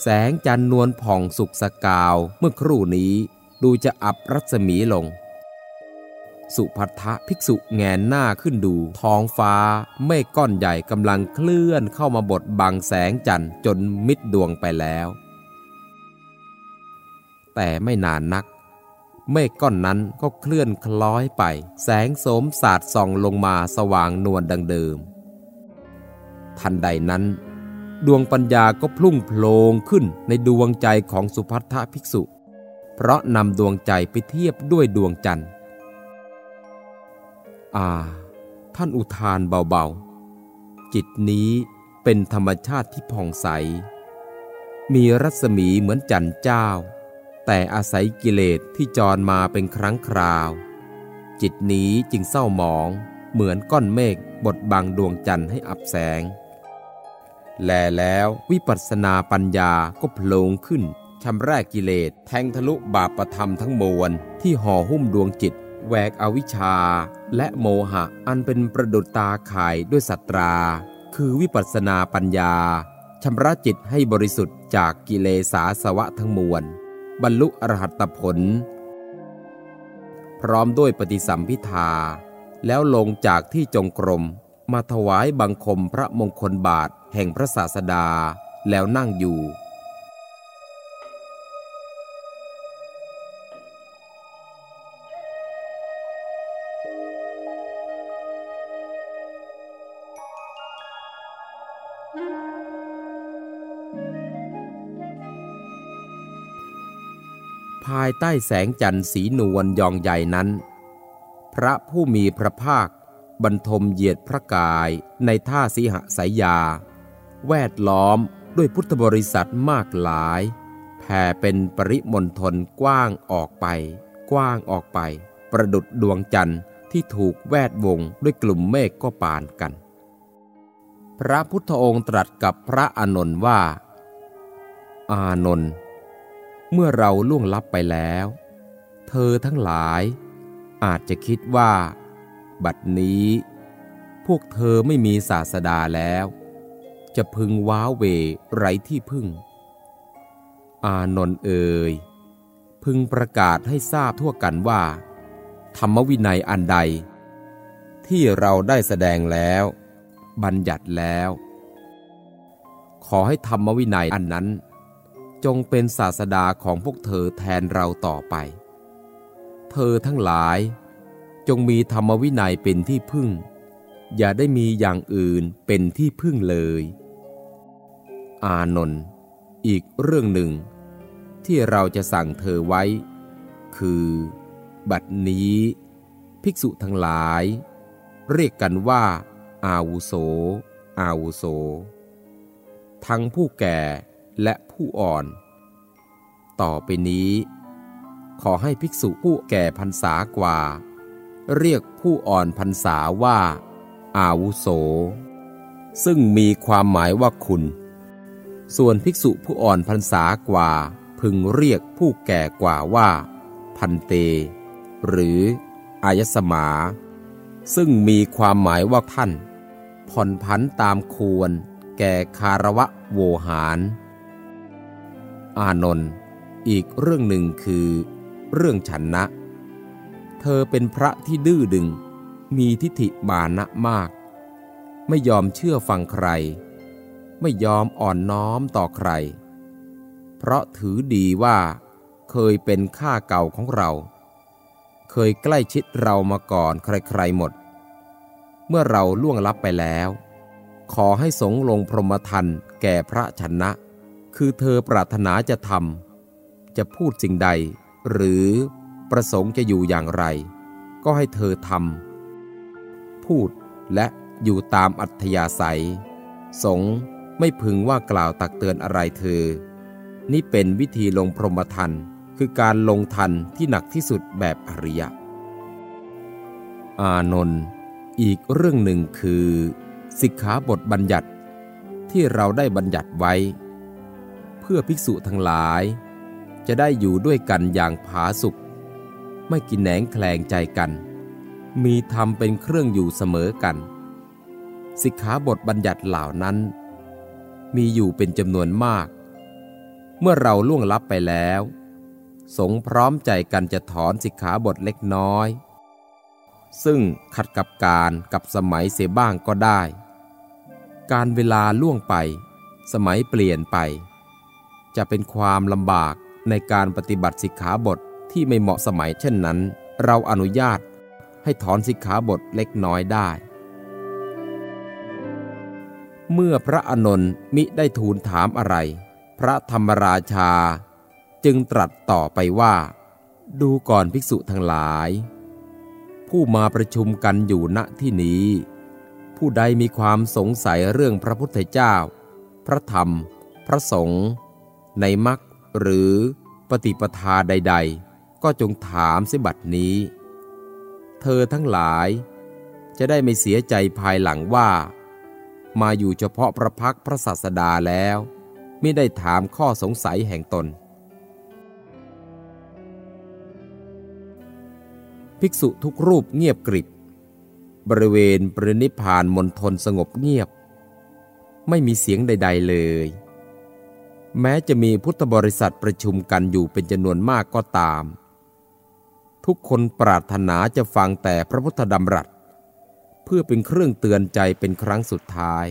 แสงจันทร์นวลผ่องสุกสกาวเมื่อครู่นี้ ดูจะอับรัศมีลง สุพัทธะภิกษุแงนหน้าขึ้นดู ท้องฟ้าเมฆก้อนใหญ่กำลังเคลื่อนเข้ามาบดบังแสงจันทร์จนมิดดวงไปแล้ว แต่ไม่นานนัก เมฆก้อนนั้นก็เคลื่อนคล้อยไป แสงโสมสาดส่องลงมาสว่างนวลดังเดิม ทันใดนั้นดวงปัญญาก็พุ่งโพลงขึ้นในดวงใจของสุพัทธภิกษุ เพราะนำดวงใจไปเทียบด้วยดวงจันทร์ อ่า ท่านอุทานเบาๆ จิตนี้เป็นธรรมชาติที่ผ่องใส มีรัศมีเหมือนจันทร์เจ้า แต่อาศัยกิเลสที่จรมาเป็นครั้งคราว จิตนี้จึงเศร้าหมอง เหมือนก้อนเมฆบดบังดวงจันทร์ให้อับแสง แลแล้ววิปัสสนาปัญญาก็โผล่ขึ้น ชำระกิเลสแทงทะลุบาปธรรมทั้งมวลที่ห่อหุ้มดวงจิตแหวกอวิชชา และโมหะอันเป็นประดุจตาข่ายด้วยสัตรา คือวิปัสสนาปัญญาชำระจิตให้บริสุทธิ์จากกิเลสาสวะทั้งมวล บรรลุอรหัตผล พร้อมด้วยปฏิสัมพิทาแล้วลงจากที่จงกรม มาถวายบังคมพระมงคลบาทแห่งพระศาสดาแล้วนั่งอยู่ายใต้แสงจันทร์สีนวลยองใหญ่นั้น พระผู้มีพระภาคบรรทมเหยียดพระกายในท่าสีหสายยา แวดล้อมด้วยพุทธบริษัทมากหลายแผ่เป็นปริมณฑลกว้างออกไป กว้างออกไป ประดุดดวงจันทร์ที่ถูกแวดวงด้วยกลุ่มเมฆก็ปานกัน พระพุทธองค์ตรัสกับพระอานนท์ว่า อานนท์ เมื่อเราล่วงลับไปแล้ว เธอทั้งหลายอาจจะคิดว่า บัดนี้ พวกเธอไม่มีศาสดาแล้ว จะพึงว้าเวไรที่พึ่ง อานนท์เอ่ยพึงประกาศให้ทราบทั่วกันว่า ธรรมวินัยอันใด ที่เราได้แสดงแล้ว บัญญัติแล้ว ขอให้ธรรมวินัยอันนั้น จงเป็นศาสดาของพวกเธอแทนเราต่อไป เธอทั้งหลาย จงมีธรรมวินัยเป็นที่พึ่ง อย่าได้มีอย่างอื่นเป็นที่พึ่งเลย อานนท์อีกเรื่องหนึ่ง ที่เราจะสั่งเธอไว้ คือ บัดนี้ ภิกษุทั้งหลาย เรียกกันว่า อาวุโส อาวุโส ทั้งผู้แก่และ ผู้อ่อน ต่อไปนี้ ขอให้ภิกษุผู้แก่พรรษากว่า เรียกผู้อ่อนพรรษาว่า อาวุโส ซึ่งมีความหมายว่าคุณ ส่วนภิกษุผู้อ่อนพรรษากว่าพึงเรียกผู้แก่กว่าว่า พันเต หรือ อายสมา ซึ่งมีความหมายว่าท่าน ผ่อนผันตามควรแก่คารวะโวหาร อานนท์อีกเรื่องหนึ่งคือ เรื่องฉันนะ เธอเป็นพระที่ดื้อดึง มีทิฏฐิมานะมาก ไม่ยอมเชื่อฟังใคร ไม่ยอมอ่อนน้อมต่อใคร เพราะถือดีว่า เคยเป็นข้าเก่าของเรา เคยใกล้ชิดเรามาก่อนใครๆหมด เมื่อเราล่วงลับไปแล้ว ขอให้สงลงพรหมทันแก่พระชนะ คือเธอปรารถนาจะทำจะพูดสิ่งใด หรือประสงค์จะอยู่อย่างไร ก็ให้เธอทำพูดและอยู่ตามอัธยาศัย สงไม่พึงว่ากล่าวตักเตือนอะไรเธอ นี่เป็นวิธีลงพรหมทันคือการลงทันที่หนักที่สุดแบบอริยะ อานนท์อีกเรื่องหนึ่งคือ สิกขาบทบัญญัติที่เราได้บัญญัติไว้ พื่อภิกษุทั้งหลาย จะได้อยู่ด้วยกันอย่างผาสุกไม่กินแหนงแคลงใจกัน มีธรรมเป็นเครื่องอยู่เสมอกัน สิกขาบทบัญญัติเหล่านั้น มีอยู่เป็นจำนวนมาก เมื่อเราล่วงลับไปแล้ว สงพร้อมใจกันจะถอนสิกขาบทเล็กน้อย ซึ่งขัดกับการกับสมัยเสียบ้างก็ได้ การเวลาล่วงไป สมัยเปลี่ยนไป จะเป็นความลำบากในการปฏิบัติสิกขาบทที่ไม่เหมาะสมัยเช่นนั้น เราอนุญาตให้ถอนสิกขาบทเล็กน้อยได้ เมื่อพระอนนท์มิได้ทูลถามอะไร พระธรรมราชา จึงตรัสต่อไปว่า ดูก่อนภิกษุทั้งหลาย ผู้มาประชุมกันอยู่ณที่นี้ ผู้ใดมีความสงสัยเรื่องพระพุทธเจ้า พระธรรม พระสงฆ์ ในมรรคหรือปฏิปทาใด ๆ ก็จงถามสิบัดนี้ เธอทั้งหลาย จะได้ไม่เสียใจภายหลังว่า มาอยู่เฉพาะพระพักพระศาสดาแล้วไม่ได้ถามข้อสงสัยแห่งตน ภิกษุทุกรูปเงียบกริบบริเวณปรินิพานมณฑลสงบเงียบ ไม่มีเสียงใด ๆ เลย แม้จะมีพุทธบริษัทประชุมกันอยู่เป็นจำนวนมากก็ตาม ทุกคนปรารถนาจะฟังแต่พระพุทธดำรัส เพื่อเป็นเครื่องเตือนใจเป็นครั้งสุดท้าย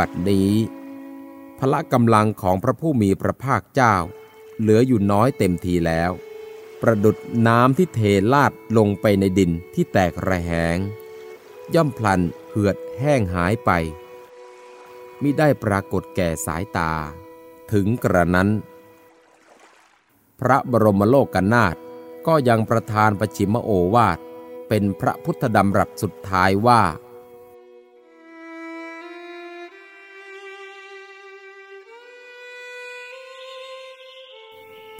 บัดนี้ พละกำลังของพระผู้มีพระภาคเจ้า เหลืออยู่น้อยเต็มทีแล้ว ประดุดน้ำที่เทลาดลงไปในดินที่แตกระแหง ย่อมพลันเหือดแห้งหายไปมิได้ปรากฏแก่สายตา ถึงกระนั้น พระบรมโลกกนาถก็ยังประทานประชิมโอวาทเป็นพระพุทธดำรัสสุดท้ายว่า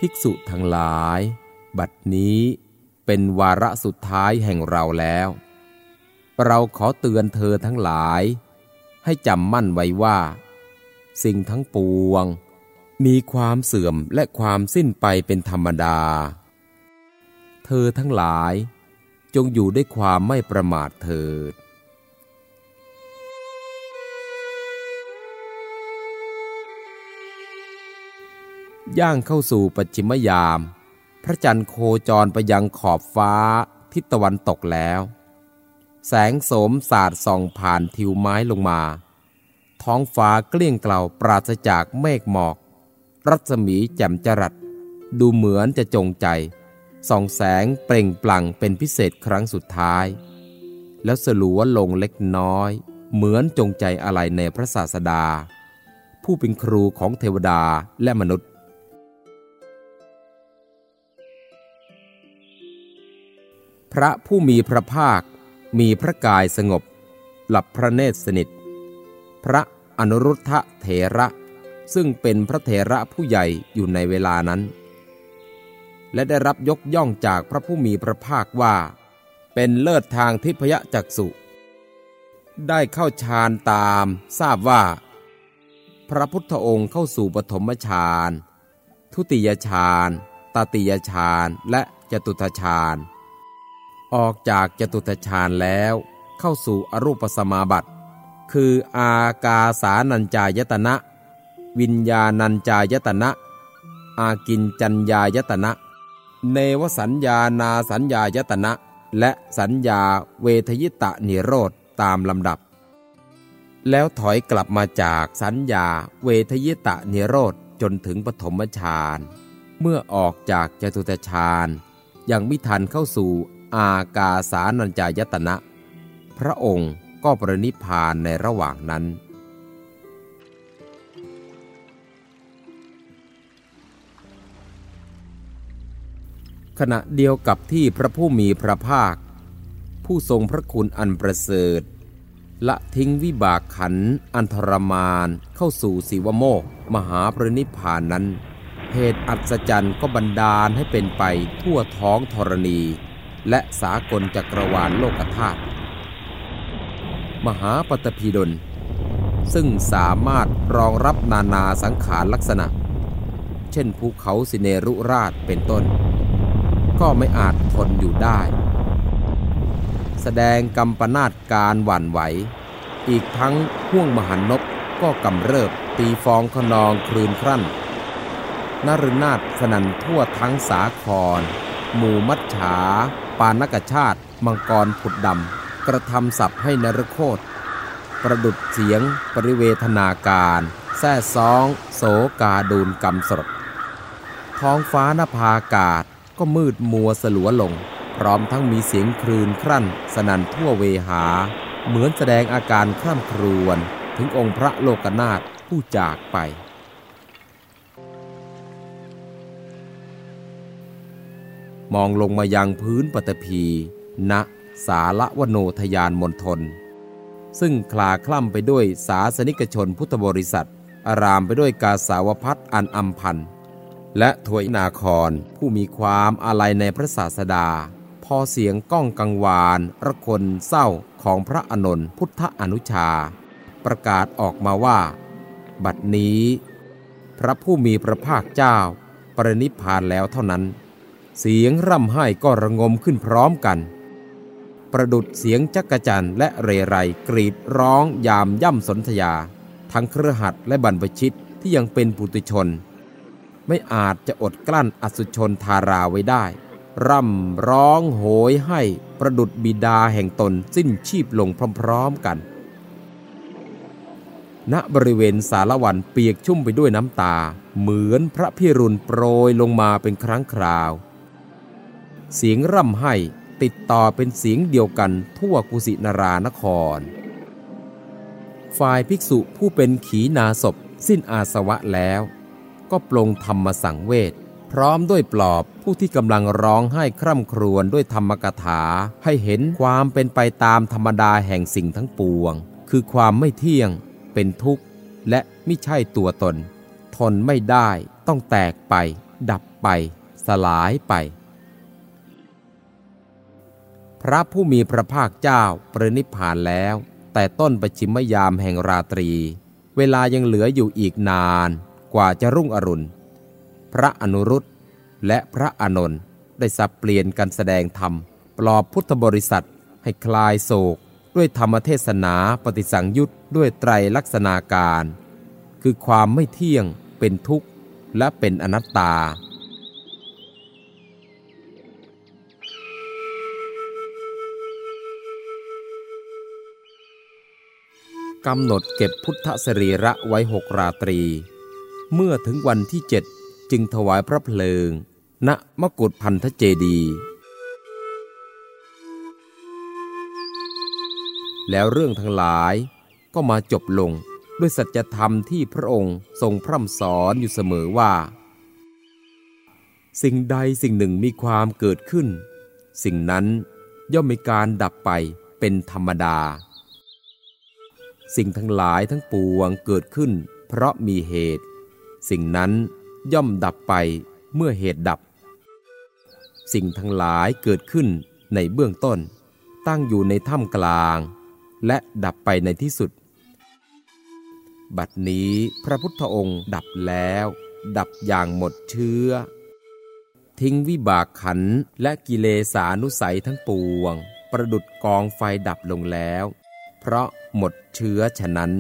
ภิกษุทั้งหลาย บัดนี้เป็นวาระสุดท้ายแห่งเราแล้ว เราขอเตือนเธอทั้งหลาย ให้จำมั่นไว้ว่า สิ่งทั้งปวง มีความเสื่อมและความสิ้นไปเป็นธรรมดา เธอทั้งหลายจงอยู่ด้วยความไม่ประมาทเถิด ย่างเข้าสู่ปัจฉิมยาม พระจันทร์โคจรไปยังขอบฟ้าทิศตะวันตกแล้ว แสงโสมสาดส่องผ่านทิวไม้ลงมา ท้องฟ้าเกลี้ยงเกลาปราศจากเมฆหมอก รัศมีแจ่มจรัส ดูเหมือนจะจงใจ ส่องแสงเปล่งปลั่งเป็นพิเศษครั้งสุดท้าย แล้วสลัวลงเล็กน้อย เหมือนจงใจอะไรในพระศาสดา ผู้เป็นครูของเทวดาและมนุษย์ พระผู้มีพระภาค มีพระกายสงบ หลับพระเนตรสนิท พระอนุรุทธะเถระ ซึ่งเป็นพระเถระผู้ใหญ่อยู่ในเวลานั้น และได้รับยกย่องจากพระผู้มีพระภาคว่า เป็นเลิศทางทิพยจักสุได้เข้าฌานตามทราบว่า พระพุทธองค์เข้าสู่ปฐมฌาน ทุติยฌานตติยฌานและจตุตฌาน ออกจากจตุตฌานแล้วเข้าสู่อรูปสมาบัติ คืออากาสานัญจายตนะ วิญญาณัญจายตนะ อากินจัญญายตนะ เนวสัญญานาสัญญายตนะ และสัญญาเวทยิตะนิโรธตามลำดับ แล้วถอยกลับมาจากสัญญาเวทยิตะนิโรธจนถึงปฐมฌานเมื่อออกจากจตุตฌานยังไม่ทันเข้าสู่ อากาสานัญจายตนะ พระองค์ก็ประนิพานในระหว่างนั้น ขณะเดียวกับที่พระผู้มีพระภาค ผู้ทรงพระคุณอันประเสริฐละทิ้งวิบากขันอันทรมานเข้าสู่สีวโมกมหาปรินิพพานนั้นเหตุอัศจรรย์ก็บันดาลให้เป็นไปทั่วท้องธรณี และสากลจักรวาลโลกธาตุมหาปตพีดล ซึ่งสามารถรองรับนานาสังขารลักษณะ เช่นภูเขาสิเนรุราชเป็นต้น ก็ไม่อาจทนอยู่ได้ แสดงกำปนาตการหวั่นไหว อีกทั้งห่วงมหันนบก็กำเริบตีฟองขนองคลืนครั่นนรนาถสนันทั่วทั้งสาคร หมู่มัจฉา ปานกชาติ มังกรผุดดำ กระทำสับให้นรโคต ประดุดเสียง ปริเวทนาการแซ่ซอง โสกาดูนกำสดท้องฟ้านภาอากาศก็มืดมัวสลัวลง พร้อมทั้งมีเสียงคลื่นครั่น สนั่นทั่วเวหา เหมือนแสดงอาการคร่ำครวญถึงองค์พระโลกนาถผู้จากไป มองลงมายังพื้นปฐพี ณ สาละวโนทยานมณฑล ซึ่งคลาคล่ำไปด้วยสาสนิกชนพุทธบริษัท อารามไปด้วยกาสาวพัฒอันอัมพัน และถวยนาครผู้มีความอาลัยในพระศาสดา พอเสียงก้องกังวานระคนเศร้าของพระอนนท์พุทธอนุชา ประกาศออกมาว่า บัดนี้ พระผู้มีพระภาคเจ้า ปรินิพพานแล้วเท่านั้น เสียงร่ำไห้ก็ระงมขึ้นพร้อมกัน ประดุดเสียงจักจั่นและเรไรกรีดร้องยามย่ำสนธยา ทั้งเครือหัดและบรรพชิตที่ยังเป็นปุตุชน ไม่อาจจะอดกลั้นอสุชนทาราไว้ได้ ร่ำร้องโหยให้ประดุดบิดาแห่งตนสิ้นชีพลงพร้อมๆกันณบริเวณสารวันเปียกชุ่มไปด้วยน้ำตา เหมือนพระพิรุณโปรยลงมาเป็นครั้งคราว เสียงร่ำไห้ติดต่อเป็นเสียงเดียวกันทั่วกุสินารานคร ฝ่ายภิกษุผู้เป็นขีนาศพสิ้นอาสวะแล้ว ก็ปลงธรรมสังเวชพร้อมด้วยปลอบผู้ที่กำลังร้องไห้คร่ำครวญด้วยธรรมกถาให้เห็นความเป็นไปตามธรรมดาแห่งสิ่งทั้งปวง คือความไม่เที่ยง เป็นทุกข์ และไม่ใช่ตัวตน ทนไม่ได้ต้องแตกไป ดับไป สลายไป พระผู้มีพระภาคเจ้าประนิพานแล้ว แต่ต้นประชิมยามแห่งราตรี เวลายังเหลืออยู่อีกนานกว่าจะรุ่งอรุณ พระอนุรุตและพระอนนท์ได้สับเปลี่ยนกันแสดงธรรม ปลอบพุทธบริษัทให้คลายโศก ด้วยธรรมเทศนาปฏิสังยุตด้วยไตรลักษณาการ คือความไม่เที่ยงเป็นทุกข์และเป็นอนัตตา กำหนดเก็บพุทธสรีระไว้หกราตรี เมื่อถึงวันที่เจ็ดจึงถวายพระเพลิง ณมกุฏพันธเจดี แล้วเรื่องทั้งหลายก็มาจบลงด้วยสัจธรรมที่พระองค์ทรงพร่ำสอนอยู่เสมอว่า สิ่งใดสิ่งหนึ่งมีความเกิดขึ้น สิ่งนั้นย่อมมีการดับไปเป็นธรรมดา สิ่งทั้งหลายทั้งปวงเกิดขึ้น เพราะมีเหตุ สิ่งนั้นย่อมดับไปเมื่อเหตุดับ สิ่งทั้งหลายเกิดขึ้นในเบื้องต้น ตั้งอยู่ในถ้ำกลาง และดับไปในที่สุด บัดนี้พระพุทธองค์ดับแล้ว ดับอย่างหมดเชื้อ ทิ้งวิบากขันและกิเลสานุสัยทั้งปวง ประดุดกองไฟดับลงแล้ว เพราะ หมดเชื้อฉะนั้น